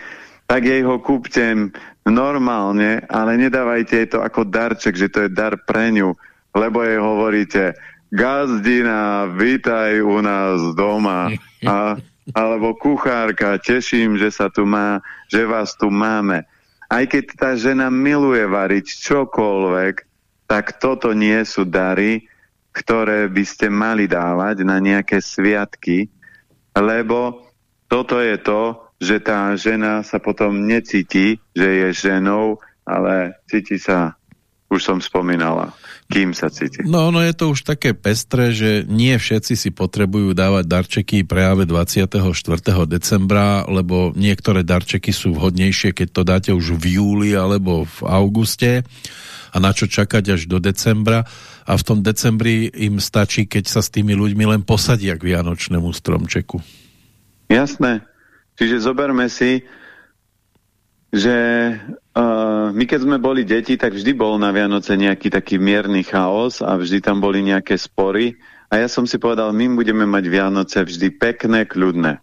tak jej ho kúpte normálne, ale nedávajte jej to ako darček, že to je dar pre ňu, lebo jej hovoríte gazdina, vítaj u nás doma a, alebo kuchárka, teším, že sa tu má, že vás tu máme. Aj keď tá žena miluje variť čokoľvek, tak toto nie sú dary, ktoré by ste mali dávať na nejaké sviatky, lebo toto je to, že tá žena sa potom necíti, že je ženou, ale cíti sa, už som spomínala, kým sa cíti. No, no je to už také pestré, že nie všetci si potrebujú dávať darčeky práve 24. decembra, lebo niektoré darčeky sú vhodnejšie, keď to dáte už v júli alebo v auguste a na čo čakať až do decembra a v tom decembri im stačí, keď sa s tými ľuďmi len posadia k vianočnému stromčeku. Jasné. Čiže zoberme si, že uh, my keď sme boli deti, tak vždy bol na Vianoce nejaký taký mierny chaos a vždy tam boli nejaké spory. A ja som si povedal, my budeme mať Vianoce vždy pekné, kľudné.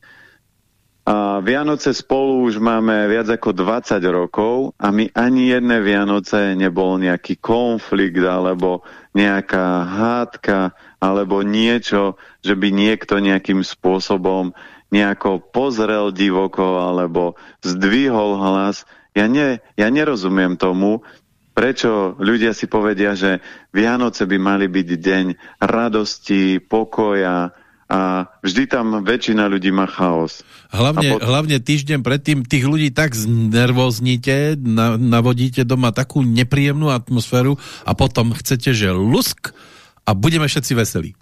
A Vianoce spolu už máme viac ako 20 rokov a my ani jedné Vianoce nebol nejaký konflikt alebo nejaká hádka alebo niečo, že by niekto nejakým spôsobom nejako pozrel divoko alebo zdvihol hlas. Ja, ne, ja nerozumiem tomu, prečo ľudia si povedia, že Vianoce by mali byť deň radosti, pokoja, a vždy tam väčšina ľudí má chaos. Hlavne, pot... hlavne týždeň predtým tých ľudí tak znervoznite, na, navodíte doma takú nepríjemnú atmosféru a potom chcete, že lusk a budeme všetci veselí.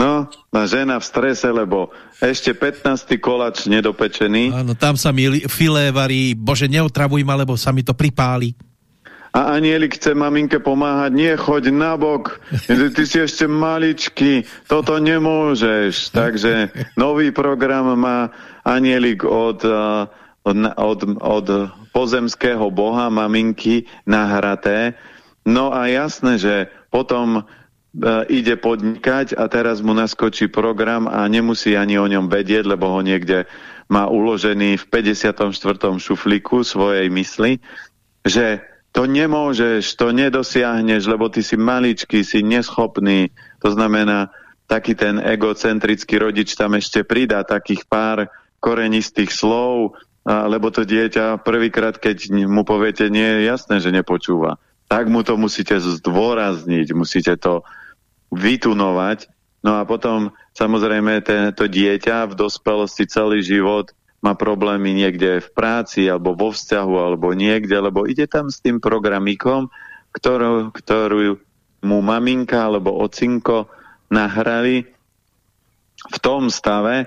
no, a žena v strese, lebo ešte 15. kolač nedopečený. Áno, tam sa mi filé varí, bože, neotravuj ma, lebo sa mi to pripáli a Anielik chce maminke pomáhať, nie choď na bok, ty si ešte maličký, toto nemôžeš. Takže nový program má Anielik od, od, od, od pozemského boha maminky nahraté. No a jasné, že potom e, ide podnikať a teraz mu naskočí program a nemusí ani o ňom vedieť, lebo ho niekde má uložený v 54. šuflíku svojej mysli, že to nemôžeš, to nedosiahneš, lebo ty si maličký, si neschopný. To znamená, taký ten egocentrický rodič tam ešte pridá takých pár korenistých slov, lebo to dieťa prvýkrát, keď mu poviete, nie je jasné, že nepočúva. Tak mu to musíte zdôrazniť, musíte to vytunovať. No a potom samozrejme to dieťa v dospelosti celý život má problémy niekde v práci alebo vo vzťahu alebo niekde, lebo ide tam s tým programikom, ktorú, ktorú mu maminka alebo ocinko nahrali v tom stave,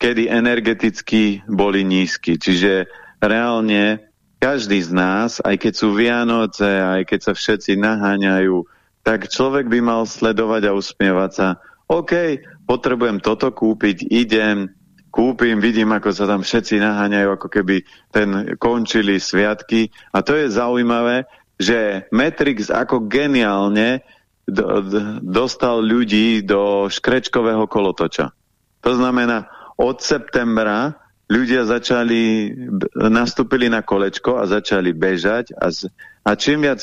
kedy energeticky boli nízky. Čiže reálne každý z nás, aj keď sú Vianoce, aj keď sa všetci naháňajú, tak človek by mal sledovať a usmievať sa. OK, potrebujem toto kúpiť, idem, kúpim, vidím, ako sa tam všetci naháňajú, ako keby ten končili sviatky. A to je zaujímavé, že Matrix ako geniálne do, dostal ľudí do škrečkového kolotoča. To znamená, od septembra ľudia začali, nastúpili na kolečko a začali bežať a, z, a čím viac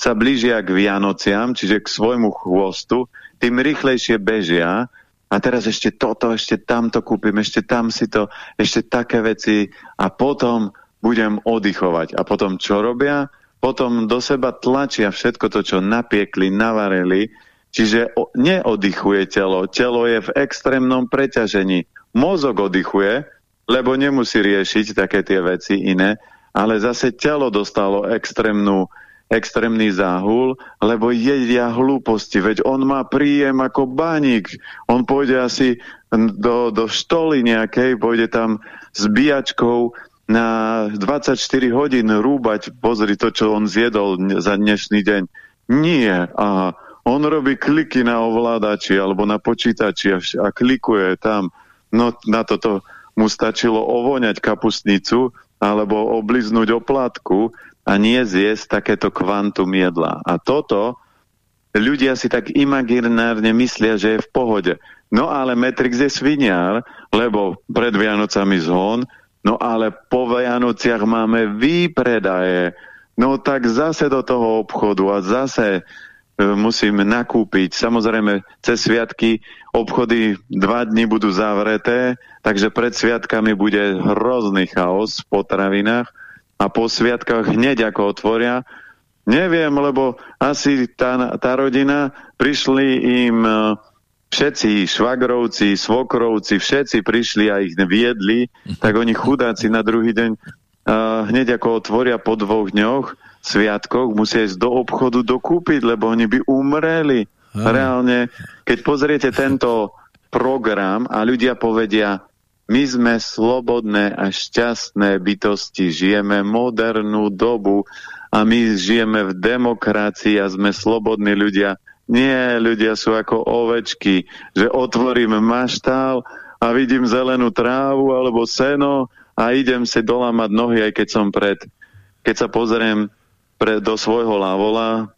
sa blížia k Vianociam, čiže k svojmu chvostu, tým rýchlejšie bežia a teraz ešte toto, ešte tamto kúpim, ešte tam si to, ešte také veci a potom budem oddychovať. A potom čo robia? Potom do seba tlačia všetko to, čo napiekli, navarili, čiže neoddychuje telo. Telo je v extrémnom preťažení mozog oddychuje, lebo nemusí riešiť také tie veci iné, ale zase telo dostalo extrémnu, extrémny záhul, lebo jedia hlúposti, veď on má príjem ako baník. On pôjde asi do, do štoly nejakej, pôjde tam s bíjačkou na 24 hodín rúbať, pozri to, čo on zjedol za dnešný deň. Nie, aha. On robí kliky na ovládači alebo na počítači a, a klikuje tam. No na toto mu stačilo ovoňať kapustnicu alebo obliznúť oplátku a nie zjesť takéto kvantum jedla. A toto ľudia si tak imaginárne myslia, že je v pohode. No ale Matrix je sviniar, lebo pred Vianocami zhon, no ale po Vianociach máme výpredaje. No tak zase do toho obchodu a zase E, musím nakúpiť. Samozrejme, cez sviatky obchody dva dni budú zavreté, takže pred sviatkami bude hrozný chaos v potravinách a po sviatkách hneď ako otvoria. Neviem, lebo asi tá, tá rodina, prišli im e, všetci švagrovci, svokrovci, všetci prišli a ich viedli, tak oni chudáci na druhý deň uh, hneď ako otvoria po dvoch dňoch, sviatkoch musia ísť do obchodu dokúpiť, lebo oni by umreli. Reálne, keď pozriete tento program a ľudia povedia, my sme slobodné a šťastné bytosti, žijeme modernú dobu a my žijeme v demokracii a sme slobodní ľudia. Nie, ľudia sú ako ovečky, že otvorím maštál a vidím zelenú trávu alebo seno a idem si dolamať nohy, aj keď som pred. Keď sa pozriem pre, do svojho lávola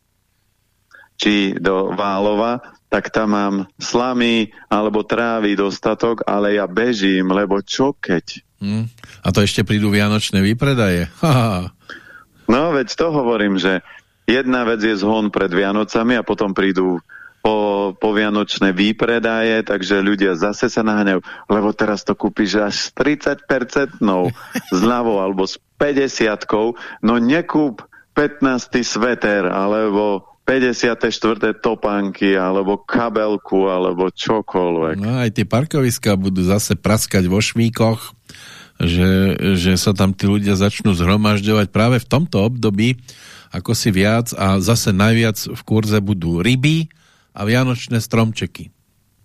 či do Válova, tak tam mám slamy alebo trávy dostatok, ale ja bežím, lebo čo keď? Hmm. A to ešte prídu vianočné výpredaje. no, veď to hovorím, že jedna vec je zhon pred Vianocami a potom prídu po, po vianočné výpredaje, takže ľudia zase sa naháňajú, lebo teraz to kúpiš až s 30% zľavou alebo s 50 no nekúp 15. sveter, alebo 54. topánky, alebo kabelku, alebo čokoľvek. No aj tie parkoviská budú zase praskať vo švíkoch, že, že sa tam tí ľudia začnú zhromažďovať práve v tomto období, ako si viac a zase najviac v kurze budú ryby a vianočné stromčeky.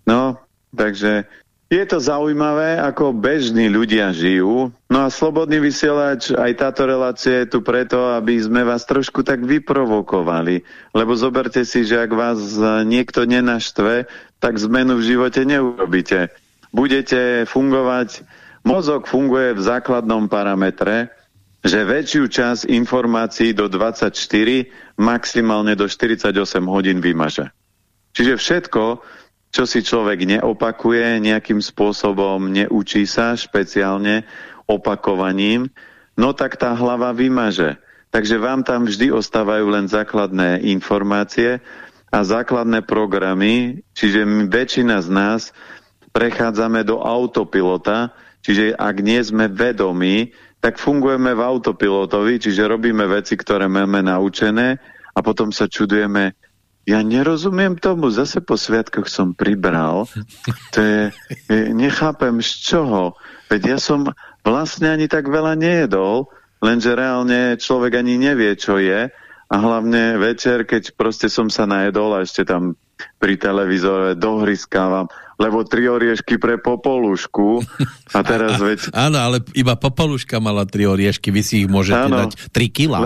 No, takže je to zaujímavé, ako bežní ľudia žijú. No a Slobodný vysielač, aj táto relácia je tu preto, aby sme vás trošku tak vyprovokovali. Lebo zoberte si, že ak vás niekto nenaštve, tak zmenu v živote neurobíte. Budete fungovať, mozog funguje v základnom parametre, že väčšiu časť informácií do 24, maximálne do 48 hodín vymaže. Čiže všetko, čo si človek neopakuje nejakým spôsobom, neučí sa špeciálne opakovaním, no tak tá hlava vymaže. Takže vám tam vždy ostávajú len základné informácie a základné programy, čiže väčšina z nás prechádzame do autopilota, Čiže ak nie sme vedomí, tak fungujeme v autopilotovi, čiže robíme veci, ktoré máme naučené a potom sa čudujeme, ja nerozumiem tomu, zase po sviatkoch som pribral, to je, nechápem z čoho, veď ja som vlastne ani tak veľa nejedol, lenže reálne človek ani nevie, čo je. A hlavne večer, keď proste som sa najedol a ešte tam pri televízore dohryskávam, lebo tri oriešky pre popolušku. A teraz veď... Áno, ale iba popoluška mala tri oriešky, vy si ich môžete áno, dať 3 kila.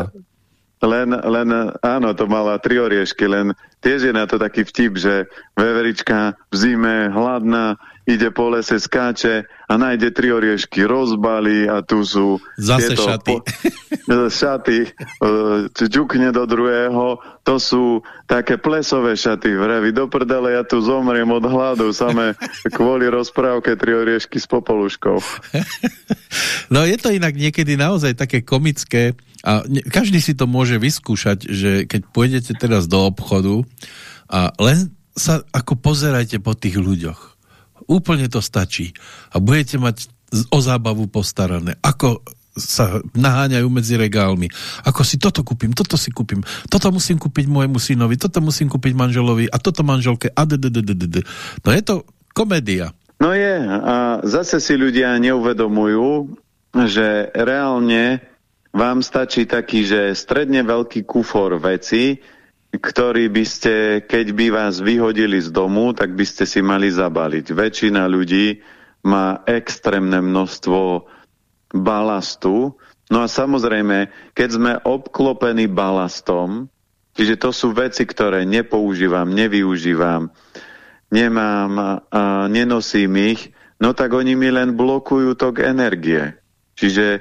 Len, len, áno, to mala tri oriešky, len tiež je na to taký vtip, že veverička v zime hladná, ide po lese, skáče a nájde tri oriešky, rozbalí a tu sú Zase tieto šaty. Po, šaty, ťukne do druhého, to sú také plesové šaty. Vraví, do prdele, ja tu zomriem od hladu, samé kvôli rozprávke tri oriešky s popoluškou. No je to inak niekedy naozaj také komické, a každý si to môže vyskúšať, že keď pôjdete teraz do obchodu a len sa ako pozerajte po tých ľuďoch. Úplne to stačí. A budete mať o zábavu postarané. Ako sa naháňajú medzi regálmi. Ako si toto kúpim, toto si kúpim, toto musím kúpiť môjmu synovi, toto musím kúpiť manželovi a toto manželke a d. No je to komédia. No je a zase si ľudia neuvedomujú, že reálne vám stačí taký, že stredne veľký kufor veci, ktorý by ste, keď by vás vyhodili z domu, tak by ste si mali zabaliť. Väčšina ľudí má extrémne množstvo balastu. No a samozrejme, keď sme obklopení balastom, čiže to sú veci, ktoré nepoužívam, nevyužívam, nemám, a nenosím ich, no tak oni mi len blokujú tok energie. Čiže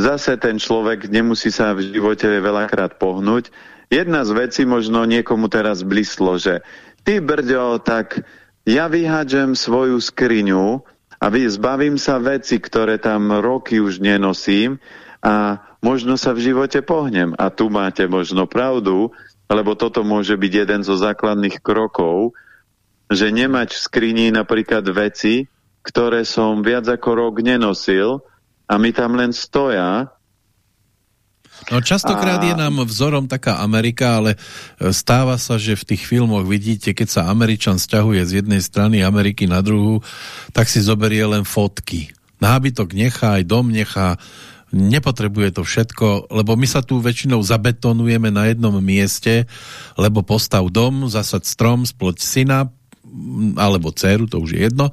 zase ten človek nemusí sa v živote veľakrát pohnúť. Jedna z vecí možno niekomu teraz blíslo, že ty brďo, tak ja vyhádžem svoju skriňu a zbavím sa veci, ktoré tam roky už nenosím a možno sa v živote pohnem. A tu máte možno pravdu, lebo toto môže byť jeden zo základných krokov, že nemať v skrini napríklad veci, ktoré som viac ako rok nenosil, a mi tam len stoja. No častokrát a... je nám vzorom taká Amerika, ale e, stáva sa, že v tých filmoch vidíte, keď sa Američan stiahuje z jednej strany Ameriky na druhú, tak si zoberie len fotky. Nábytok nechá, aj dom nechá, nepotrebuje to všetko, lebo my sa tu väčšinou zabetonujeme na jednom mieste, lebo postav dom, zasad strom, sploť syna, alebo dceru, to už je jedno,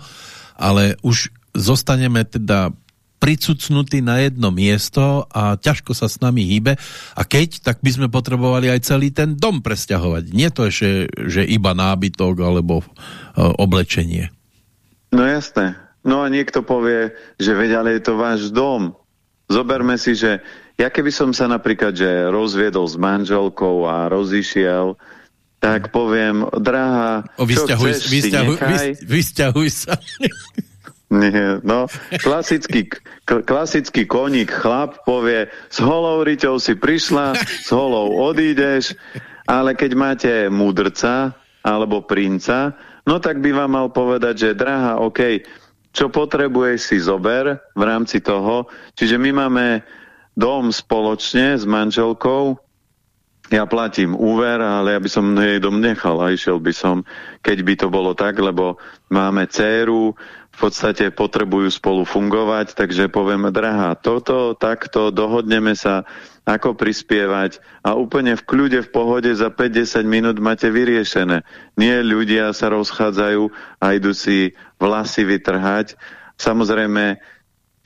ale už zostaneme teda pricucnutý na jedno miesto a ťažko sa s nami hýbe a keď, tak by sme potrebovali aj celý ten dom presťahovať. Nie to ešte, že iba nábytok alebo e, oblečenie. No jasné. No a niekto povie, že veď, ale je to váš dom. Zoberme si, že ja keby som sa napríklad že rozviedol s manželkou a rozišiel, tak poviem, drahá, o, vysťahuj, čo chceš, vysťahuj, vysťahuj sa. Nie, no, klasický, klasický koník chlap povie, s holou riťou si prišla, s holou odídeš, ale keď máte múdrca alebo princa, no tak by vám mal povedať, že drahá, OK, čo potrebuješ si zober v rámci toho. Čiže my máme dom spoločne s manželkou, ja platím úver, ale ja by som jej dom nechal a išiel by som, keď by to bolo tak, lebo máme dceru, v podstate potrebujú spolu fungovať, takže povieme, drahá, toto, takto, dohodneme sa, ako prispievať a úplne v kľude, v pohode za 5-10 minút máte vyriešené. Nie ľudia sa rozchádzajú a idú si vlasy vytrhať. Samozrejme,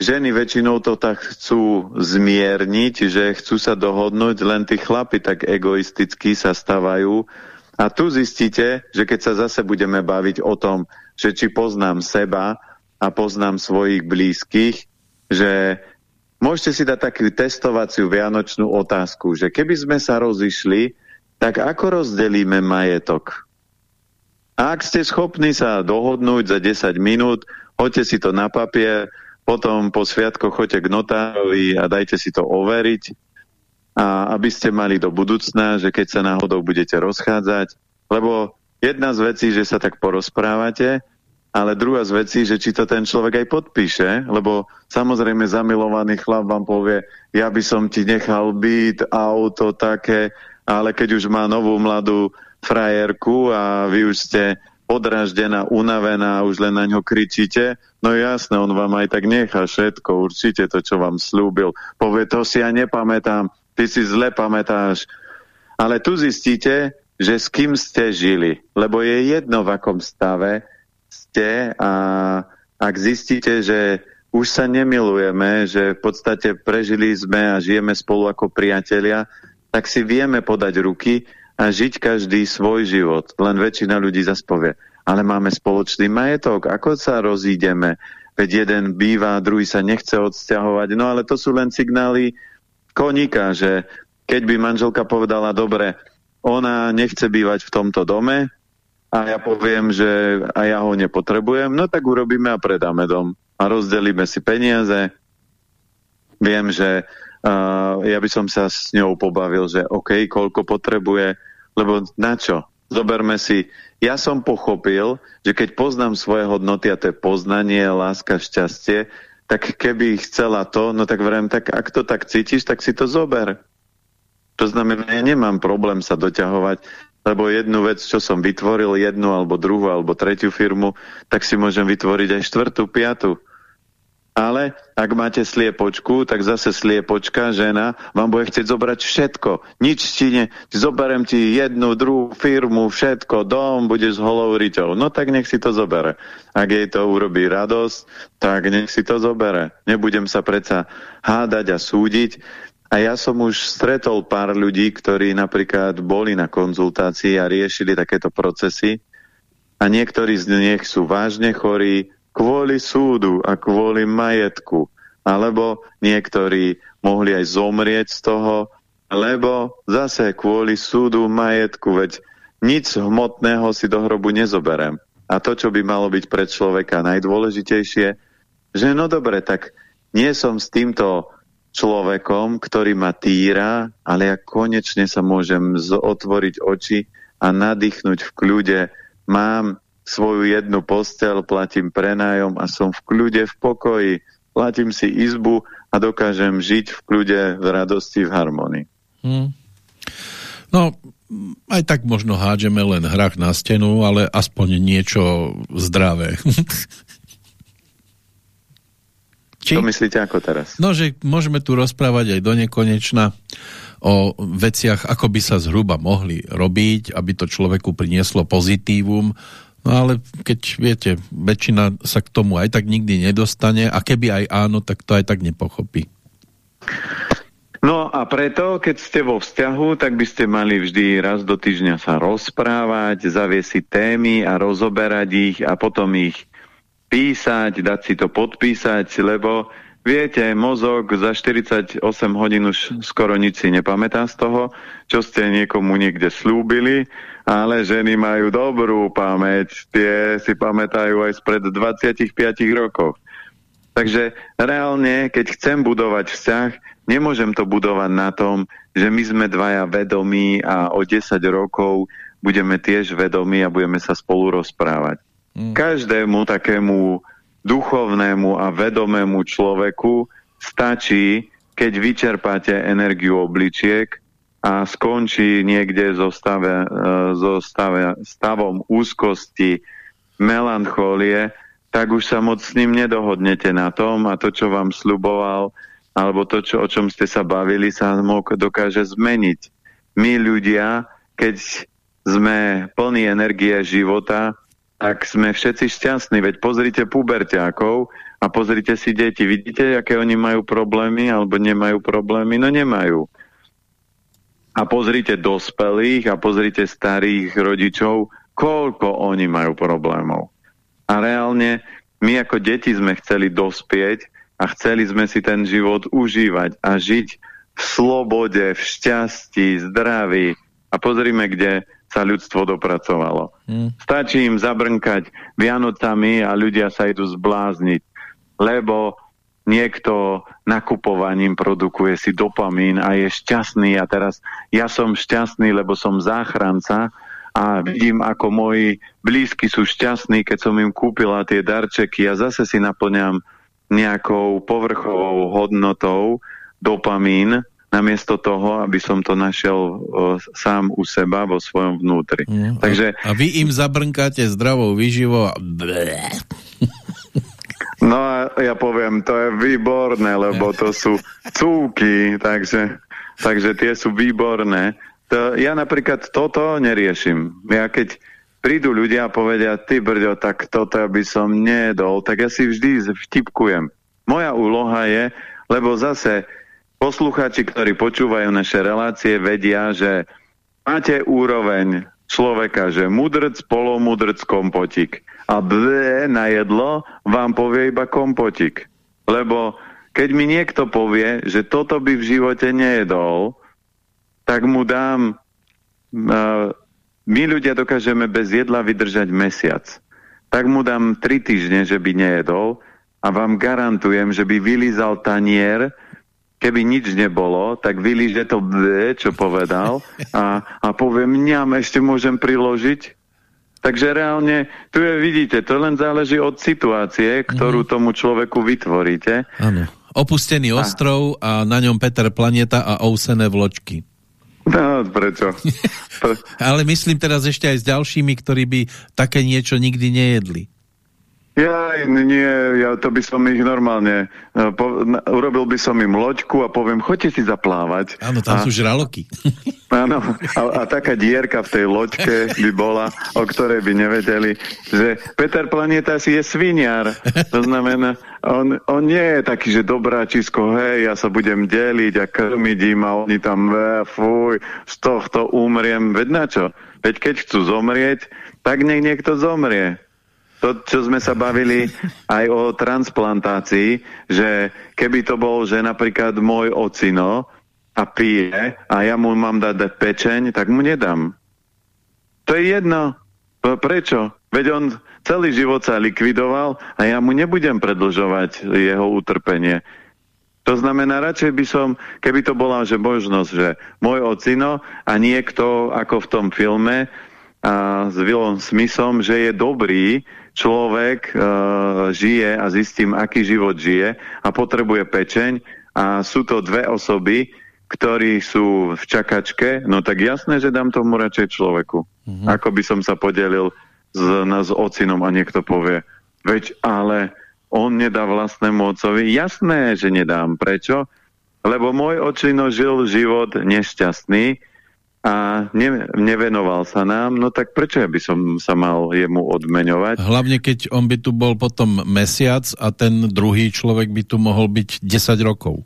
ženy väčšinou to tak chcú zmierniť, že chcú sa dohodnúť, len tí chlapi tak egoisticky sa stavajú. A tu zistíte, že keď sa zase budeme baviť o tom, že či poznám seba a poznám svojich blízkych, že môžete si dať takú testovaciu vianočnú otázku, že keby sme sa rozišli, tak ako rozdelíme majetok? A ak ste schopní sa dohodnúť za 10 minút, hoďte si to na papier, potom po sviatkoch choďte k notárovi a dajte si to overiť, a aby ste mali do budúcna, že keď sa náhodou budete rozchádzať, lebo Jedna z vecí, že sa tak porozprávate ale druhá z vecí, že či to ten človek aj podpíše, lebo samozrejme zamilovaný chlap vám povie, ja by som ti nechal byt, auto také, ale keď už má novú mladú frajerku a vy už ste odraždená, unavená, už len na ňo kričíte, no jasné, on vám aj tak nechá všetko, určite to, čo vám slúbil. Povie, to si ja nepamätám, ty si zle pamätáš. Ale tu zistíte, že s kým ste žili, lebo je jedno v akom stave, ste a ak zistíte, že už sa nemilujeme, že v podstate prežili sme a žijeme spolu ako priatelia, tak si vieme podať ruky a žiť každý svoj život. Len väčšina ľudí zase povie, ale máme spoločný majetok, ako sa rozídeme? Veď jeden býva, druhý sa nechce odsťahovať. No ale to sú len signály koníka, že keď by manželka povedala, dobre, ona nechce bývať v tomto dome, a ja poviem, že a ja ho nepotrebujem, no tak urobíme a predáme dom. A rozdelíme si peniaze. Viem, že uh, ja by som sa s ňou pobavil, že OK, koľko potrebuje, lebo na čo? Zoberme si, ja som pochopil, že keď poznám svoje hodnoty, a to je poznanie, láska, šťastie, tak keby chcela to, no tak vrem, tak ak to tak cítiš, tak si to zober. To znamená, ja nemám problém sa doťahovať lebo jednu vec, čo som vytvoril, jednu alebo druhú alebo tretiu firmu, tak si môžem vytvoriť aj štvrtú, piatu. Ale ak máte sliepočku, tak zase sliepočka, žena, vám bude chcieť zobrať všetko. Nič ti ne... Zoberem ti jednu, druhú firmu, všetko, dom, budeš holou riťou. No tak nech si to zobere. Ak jej to urobí radosť, tak nech si to zobere. Nebudem sa predsa hádať a súdiť. A ja som už stretol pár ľudí, ktorí napríklad boli na konzultácii a riešili takéto procesy a niektorí z nich sú vážne chorí kvôli súdu a kvôli majetku, alebo niektorí mohli aj zomrieť z toho, lebo zase kvôli súdu majetku, veď nič hmotného si do hrobu nezoberem. A to, čo by malo byť pre človeka najdôležitejšie, že no dobre, tak nie som s týmto človekom, ktorý ma týra, ale ja konečne sa môžem otvoriť oči a nadýchnuť v kľude. Mám svoju jednu postel, platím prenájom a som v kľude, v pokoji. Platím si izbu a dokážem žiť v kľude, v radosti, v harmonii. Hmm. No, aj tak možno hádžeme len hrách na stenu, ale aspoň niečo zdravé. Či? To myslíte ako teraz? No, že môžeme tu rozprávať aj do nekonečna o veciach, ako by sa zhruba mohli robiť, aby to človeku prinieslo pozitívum. No ale keď viete, väčšina sa k tomu aj tak nikdy nedostane a keby aj áno, tak to aj tak nepochopí. No a preto, keď ste vo vzťahu, tak by ste mali vždy raz do týždňa sa rozprávať, zaviesiť témy a rozoberať ich a potom ich písať, dať si to podpísať, lebo viete, mozog za 48 hodín už skoro nič si nepamätá z toho, čo ste niekomu niekde slúbili, ale ženy majú dobrú pamäť, tie si pamätajú aj spred 25 rokov. Takže reálne, keď chcem budovať vzťah, nemôžem to budovať na tom, že my sme dvaja vedomí a o 10 rokov budeme tiež vedomí a budeme sa spolu rozprávať. Mm. Každému takému duchovnému a vedomému človeku stačí, keď vyčerpáte energiu obličiek a skončí niekde so, stave, so stave, stavom úzkosti, melanchólie, tak už sa moc s ním nedohodnete na tom a to, čo vám sluboval, alebo to, čo, o čom ste sa bavili, sa dokáže zmeniť. My ľudia, keď sme plní energie života, tak sme všetci šťastní. Veď pozrite puberťákov a pozrite si deti. Vidíte, aké oni majú problémy alebo nemajú problémy? No nemajú. A pozrite dospelých a pozrite starých rodičov, koľko oni majú problémov. A reálne my ako deti sme chceli dospieť a chceli sme si ten život užívať a žiť v slobode, v šťastí, zdraví. A pozrime, kde sa ľudstvo dopracovalo. Hmm. Stačí im zabrnkať Vianocami a ľudia sa idú zblázniť, lebo niekto nakupovaním produkuje si dopamín a je šťastný a teraz ja som šťastný, lebo som záchranca a vidím, ako moji blízky sú šťastní, keď som im kúpila tie darčeky a zase si naplňam nejakou povrchovou hodnotou dopamín, namiesto toho, aby som to našiel uh, sám u seba vo svojom vnútri. Mm, Takže, a vy im zabrnkáte zdravou výživou a No a ja poviem, to je výborné, lebo to sú cúky, takže, takže tie sú výborné. To, ja napríklad toto neriešim. Ja keď prídu ľudia a povedia, ty brďo, tak toto by som nedol, tak ja si vždy vtipkujem. Moja úloha je, lebo zase poslucháči, ktorí počúvajú naše relácie, vedia, že máte úroveň človeka, že mudrc, polomudrc, kompotik. A B na jedlo vám povie iba kompotik. Lebo keď mi niekto povie, že toto by v živote nejedol, tak mu dám... Uh, my ľudia dokážeme bez jedla vydržať mesiac. Tak mu dám tri týždne, že by nejedol a vám garantujem, že by vylízal tanier, keby nič nebolo, tak vylíže to B, čo povedal a, a poviem, mňam ešte môžem priložiť. Takže reálne, tu je, vidíte, to len záleží od situácie, ktorú mm tomu človeku vytvoríte. Áno. Opustený a... ostrov a na ňom Peter Planeta a ousené vločky. No, prečo? Ale myslím teraz ešte aj s ďalšími, ktorí by také niečo nikdy nejedli. Ja, nie, ja to by som ich normálne, e, po, na, urobil by som im loďku a poviem, choďte si zaplávať. Áno, tam a, sú žraloky. Áno, a, a taká dierka v tej loďke by bola, o ktorej by nevedeli, že Peter Planeta si je sviniar. To znamená, on, on nie je taký, že dobráčisko, hej, ja sa budem deliť a krmiť im a oni tam, e, fuj, z tohto umriem. Veď na čo? Veď keď chcú zomrieť, tak nech niekto zomrie to, čo sme sa bavili aj o transplantácii, že keby to bol, že napríklad môj ocino a pije a ja mu mám dať pečeň, tak mu nedám. To je jedno. Prečo? Veď on celý život sa likvidoval a ja mu nebudem predlžovať jeho utrpenie. To znamená, radšej by som, keby to bola že možnosť, že môj ocino a niekto, ako v tom filme, a s Willom Smithom, že je dobrý, človek uh, žije a zistím, aký život žije a potrebuje pečeň a sú to dve osoby, ktorí sú v čakačke, no tak jasné, že dám tomu radšej človeku. -hmm. Ako by som sa podelil s, na, s ocinom a niekto povie, veď ale on nedá vlastnému ocovi. Jasné, že nedám. Prečo? Lebo môj ocino žil život nešťastný, a ne, nevenoval sa nám, no tak prečo by som sa mal jemu odmeňovať? Hlavne keď on by tu bol potom mesiac a ten druhý človek by tu mohol byť 10 rokov.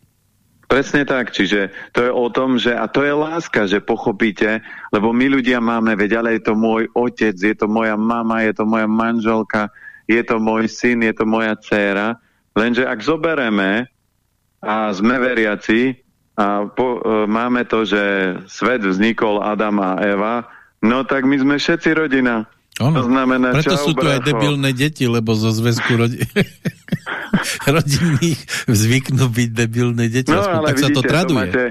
Presne tak, čiže to je o tom, že a to je láska, že pochopíte, lebo my ľudia máme, veď ale je to môj otec, je to moja mama, je to moja manželka, je to môj syn, je to moja dcéra, lenže ak zobereme a sme veriaci, a po, e, máme to, že svet vznikol Adam a Eva, no tak my sme všetci rodina. Ono. To znamená, Preto čau, sú tu aj debilné deti, lebo zo zväzku rodi... rodinných zvyknú byť debilné deti, no, aspoň ale tak vidíte, sa to traduje. Tu máte,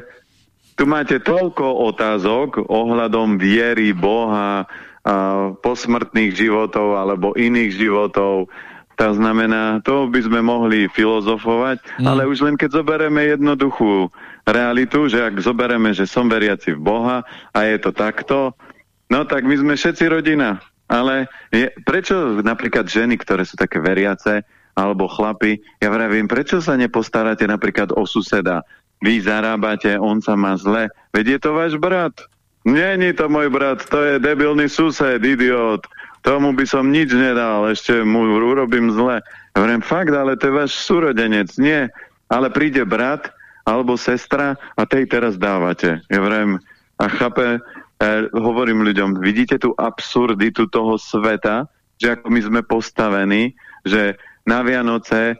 tu máte toľko otázok ohľadom viery, Boha, a posmrtných životov alebo iných životov, to znamená, to by sme mohli filozofovať, mm. ale už len keď zoberieme jednoduchú realitu, že ak zoberieme, že som veriaci v Boha a je to takto, no tak my sme všetci rodina. Ale je, prečo napríklad ženy, ktoré sú také veriace, alebo chlapi, ja vravím, prečo sa nepostaráte napríklad o suseda? Vy zarábate, on sa má zle. Veď je to váš brat. Není to môj brat, to je debilný sused, idiot tomu by som nič nedal, ešte mu urobím zle. Ja hovorím, fakt, ale to je váš súrodenec. Nie, ale príde brat alebo sestra a tej teraz dávate. Ja hovorím, a chápe, eh, hovorím ľuďom, vidíte tú absurditu toho sveta, že ako my sme postavení, že na Vianoce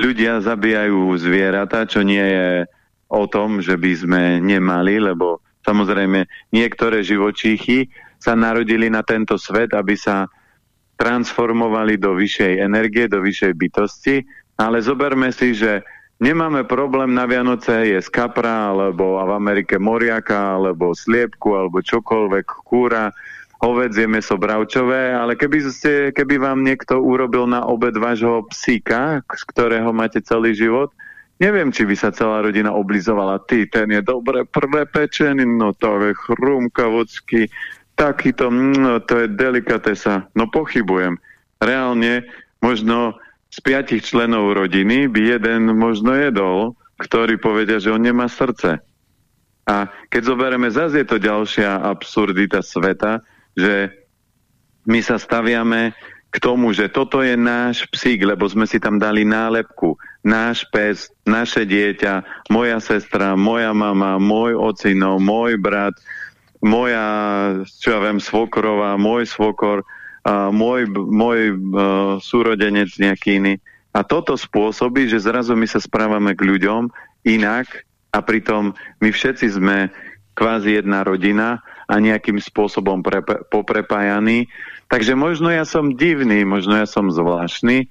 ľudia zabíjajú zvieratá, čo nie je o tom, že by sme nemali, lebo samozrejme niektoré živočíchy sa narodili na tento svet, aby sa transformovali do vyššej energie, do vyššej bytosti, ale zoberme si, že nemáme problém na Vianoce je z kapra, alebo v Amerike moriaka, alebo sliepku, alebo čokoľvek, kúra, hovedzie meso bravčové, ale keby, ste, keby vám niekto urobil na obed vášho psíka, z ktorého máte celý život, neviem, či by sa celá rodina oblizovala. Ty, ten je dobre prepečený, no to je chrumkavocký, takýto, no to je delikatesa. No pochybujem. Reálne, možno z piatich členov rodiny by jeden možno jedol, ktorý povedia, že on nemá srdce. A keď zoberieme, zase je to ďalšia absurdita sveta, že my sa staviame k tomu, že toto je náš psík, lebo sme si tam dali nálepku. Náš pes, naše dieťa, moja sestra, moja mama, môj ocino, môj brat, moja, čo ja viem, svokrová, môj svokor, môj, môj uh, súrodenec nejaký iný. A toto spôsobí, že zrazu my sa správame k ľuďom inak a pritom my všetci sme kvázi jedna rodina a nejakým spôsobom pre, poprepájaní. Takže možno ja som divný, možno ja som zvláštny,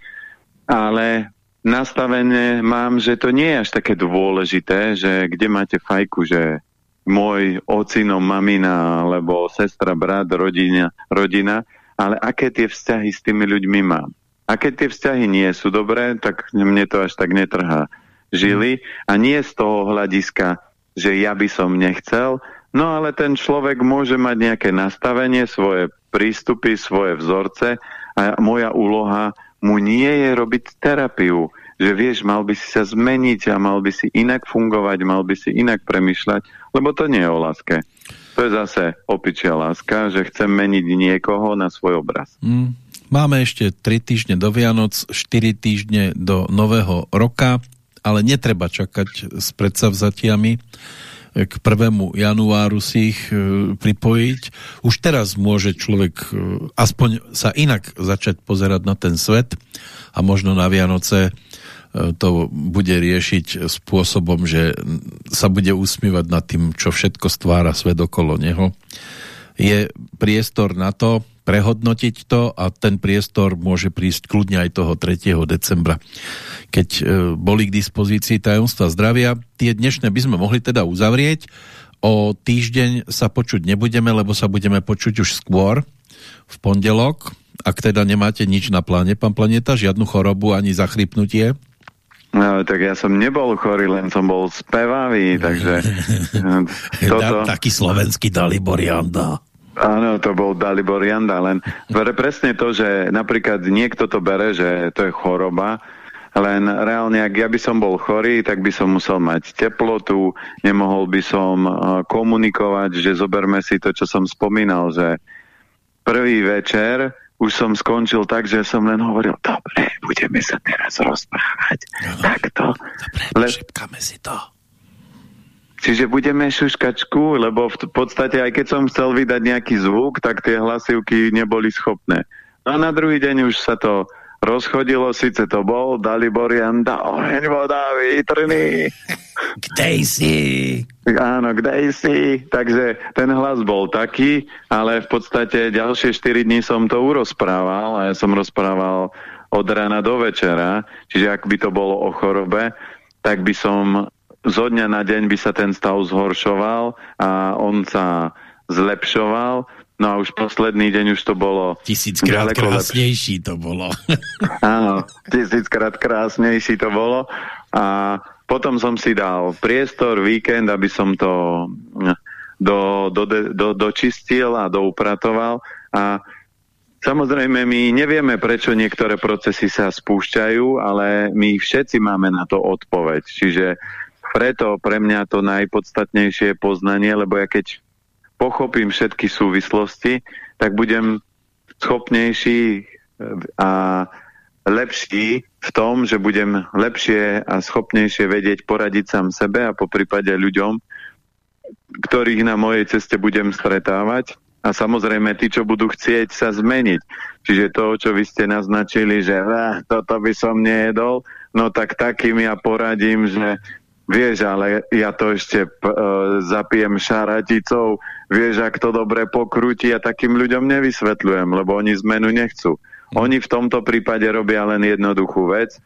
ale nastavené mám, že to nie je až také dôležité, že kde máte fajku, že môj ocino, mamina, alebo sestra, brat, rodina, rodina, ale aké tie vzťahy s tými ľuďmi mám. A keď tie vzťahy nie sú dobré, tak mne to až tak netrhá žili a nie z toho hľadiska, že ja by som nechcel, No ale ten človek môže mať nejaké nastavenie, svoje prístupy, svoje vzorce a moja úloha mu nie je robiť terapiu. Že vieš, mal by si sa zmeniť a mal by si inak fungovať, mal by si inak premyšľať, lebo to nie je o láske. To je zase opičia láska, že chcem meniť niekoho na svoj obraz. Mm. Máme ešte 3 týždne do Vianoc, 4 týždne do Nového roka, ale netreba čakať s predsavzatiami k 1. januáru si ich e, pripojiť. Už teraz môže človek e, aspoň sa inak začať pozerať na ten svet a možno na Vianoce to bude riešiť spôsobom, že sa bude usmievať nad tým, čo všetko stvára svet okolo neho. Je priestor na to, prehodnotiť to a ten priestor môže prísť kľudne aj toho 3. decembra, keď e, boli k dispozícii tajomstva zdravia. Tie dnešné by sme mohli teda uzavrieť. O týždeň sa počuť nebudeme, lebo sa budeme počuť už skôr v pondelok. Ak teda nemáte nič na pláne, pán Planeta, žiadnu chorobu ani zachrypnutie, No, tak ja som nebol chorý, len som bol spevavý, takže... toto... Taký slovenský Dalibor Janda. Áno, to bol Dalibor Janda, len bere presne to, že napríklad niekto to bere, že to je choroba, len reálne, ak ja by som bol chorý, tak by som musel mať teplotu, nemohol by som uh, komunikovať, že zoberme si to, čo som spomínal, že prvý večer už som skončil tak, že som len hovoril, dobre, budeme sa teraz rozprávať. No, Takto. Dobre, Le... si to. Čiže budeme šuškačku, lebo v podstate aj keď som chcel vydať nejaký zvuk, tak tie hlasivky neboli schopné. No a na druhý deň už sa to rozchodilo, síce to bol Dalibor Janda, oheň, voda, výtrný. Kde si? Áno, kde si? Takže ten hlas bol taký, ale v podstate ďalšie 4 dní som to urozprával a ja som rozprával od rána do večera, čiže ak by to bolo o chorobe, tak by som zo dňa na deň by sa ten stav zhoršoval a on sa zlepšoval. No a už posledný deň už to bolo... Tisíckrát krásnejší to bolo. Áno, tisíckrát krásnejší to bolo. A potom som si dal priestor, víkend, aby som to do, do, do, dočistil a doupratoval. A Samozrejme, my nevieme, prečo niektoré procesy sa spúšťajú, ale my všetci máme na to odpoveď. Čiže preto pre mňa to najpodstatnejšie je poznanie, lebo ja keď pochopím všetky súvislosti, tak budem schopnejší a lepší v tom, že budem lepšie a schopnejšie vedieť poradiť sám sebe a po prípade ľuďom, ktorých na mojej ceste budem stretávať. A samozrejme, tí, čo budú chcieť sa zmeniť. Čiže to, čo vy ste naznačili, že toto by som nejedol, no tak takým ja poradím, že Vieš, ale ja to ešte uh, zapijem šaraticou, vieš, ak to dobre pokrúti, ja takým ľuďom nevysvetľujem, lebo oni zmenu nechcú. Oni v tomto prípade robia len jednoduchú vec,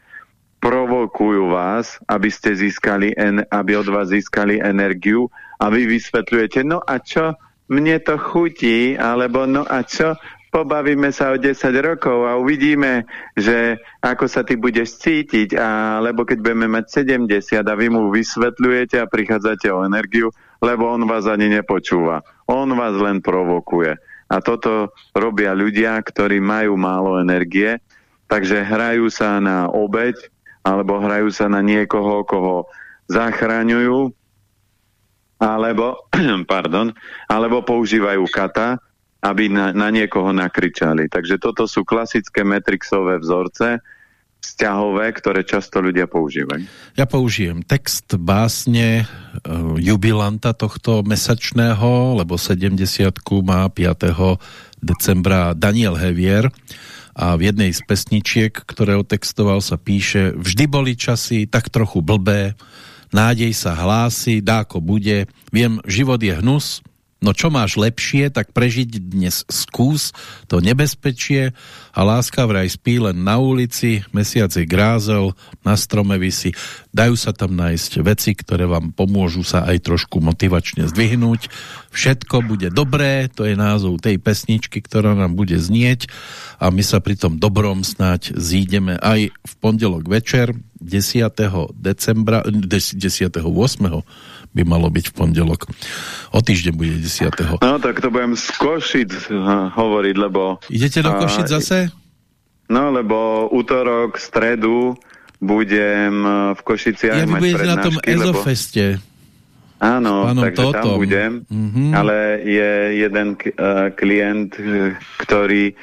provokujú vás, aby ste získali, en, aby od vás získali energiu a vy vysvetľujete, no a čo, mne to chutí, alebo no a čo, pobavíme sa o 10 rokov a uvidíme, že ako sa ty budeš cítiť, alebo keď budeme mať 70 a vy mu vysvetľujete a prichádzate o energiu, lebo on vás ani nepočúva. On vás len provokuje. A toto robia ľudia, ktorí majú málo energie, takže hrajú sa na obeď, alebo hrajú sa na niekoho, koho zachraňujú, alebo, pardon, alebo používajú kata, aby na, na niekoho nakričali. Takže toto sú klasické metrixové vzorce, vzťahové, ktoré často ľudia používajú. Ja použijem text básne e, jubilanta tohto mesačného, lebo 70 má 5. decembra Daniel Hevier a v jednej z pesničiek, ktoré otextoval, sa píše Vždy boli časy tak trochu blbé, nádej sa hlási, dáko bude, viem, život je hnus, No čo máš lepšie, tak prežiť dnes skús to nebezpečie a láska vraj spí len na ulici, mesiac je grázel, na strome vysí. Dajú sa tam nájsť veci, ktoré vám pomôžu sa aj trošku motivačne zdvihnúť. Všetko bude dobré, to je názov tej pesničky, ktorá nám bude znieť a my sa pri tom dobrom snáď zídeme aj v pondelok večer 10. decembra, 10. 8 by malo byť v pondelok. O týždeň bude 10. No tak to budem z Košic hovoriť, lebo... Idete do Košic zase? No, lebo útorok, stredu budem v Košiciach ja, mať prednášky. na tom Ezofeste. Lebo... Áno, takže Totom. tam budem, mm -hmm. ale je jeden klient, ktorý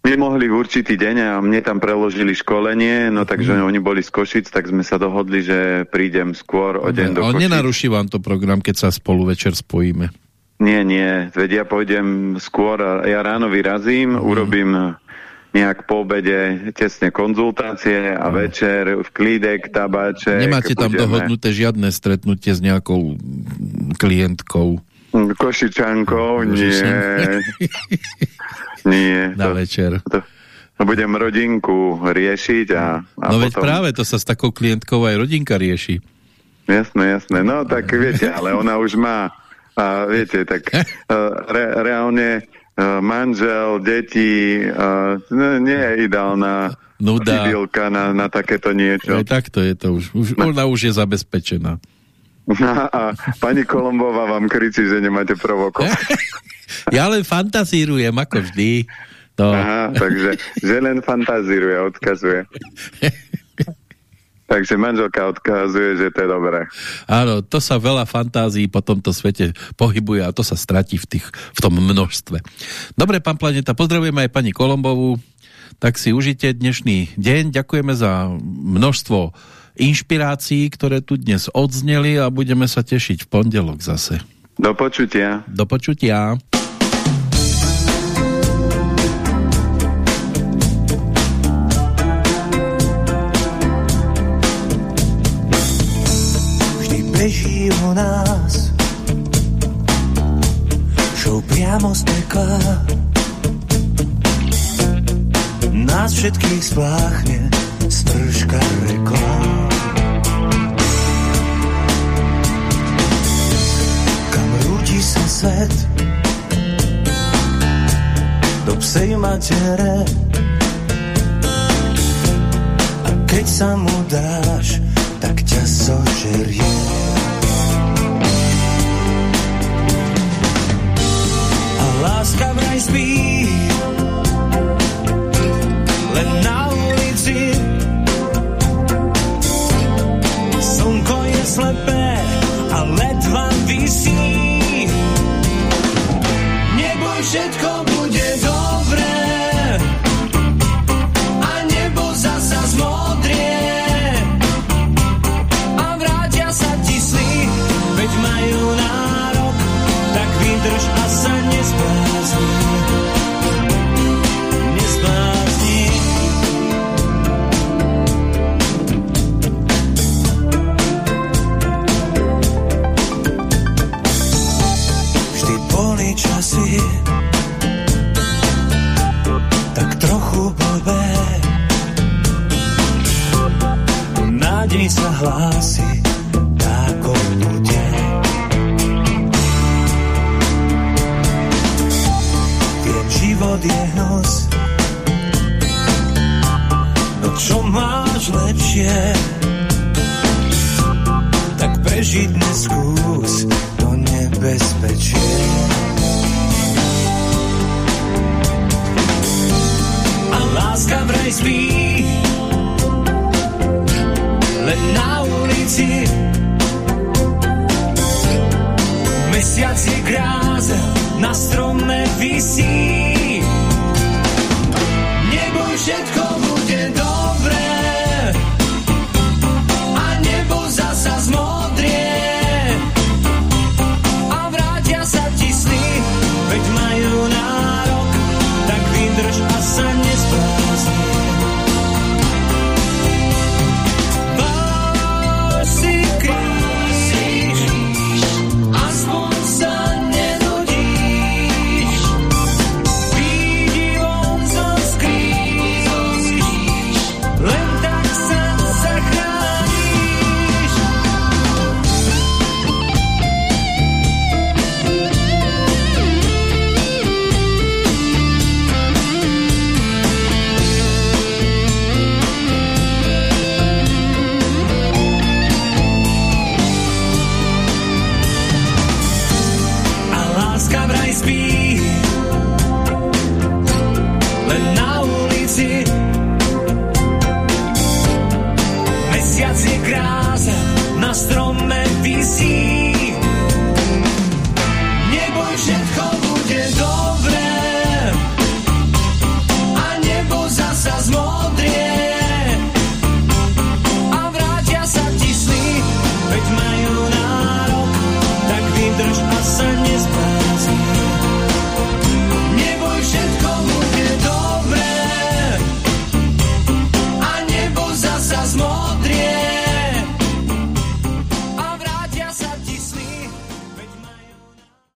nemohli v určitý deň a mne tam preložili školenie, no takže mm. oni boli z Košic, tak sme sa dohodli, že prídem skôr o deň do Košic. Ale nenaruší vám to program, keď sa spolu večer spojíme? Nie, nie, veď ja pôjdem skôr, ja ráno vyrazím, mm. urobím nejak po obede tesne konzultácie a mm. večer v klídek, tabáček. Nemáte tam budeme... dohodnuté žiadne stretnutie s nejakou klientkou? Košičankou? Nie. Nie. Na to, večer. To, budem rodinku riešiť a, a No potom... veď práve to sa s takou klientkou aj rodinka rieši. Jasné, jasné. No tak viete, ale ona už má, a viete, tak re, reálne manžel, deti, no, nie je ideálna Nuda. na, na takéto niečo. Aj takto je to už. už no. Ona už je zabezpečená. A pani Kolombová vám kričí, že nemáte provokovať. ja len fantazírujem, ako vždy. No. Aha, takže že len fantazíruje, odkazuje. Takže manželka odkazuje, že to je dobré. Áno, to sa veľa fantázií po tomto svete pohybuje a to sa stratí v, tých, v tom množstve. Dobre, pán Planeta, pozdravujeme aj pani Kolombovú. Tak si užite dnešný deň. Ďakujeme za množstvo inšpirácií, ktoré tu dnes odzneli a budeme sa tešiť v pondelok zase. Do počutia. Do počutia. Vždy beží o nás Show priamo z pekla Nás všetkých spláchne Sprška reklám svet. Do psej matere. A keď sa mu dáš, tak ťa zožerie. A láska vraj spí. Len na ulici. Slnko je slepé a ledva všetko bude dobré a nebo zasa zmodrie. A vrátia sa ti sny, veď majú nárok, tak vydrž a sa nesprázdni. sa hlási, ako bude.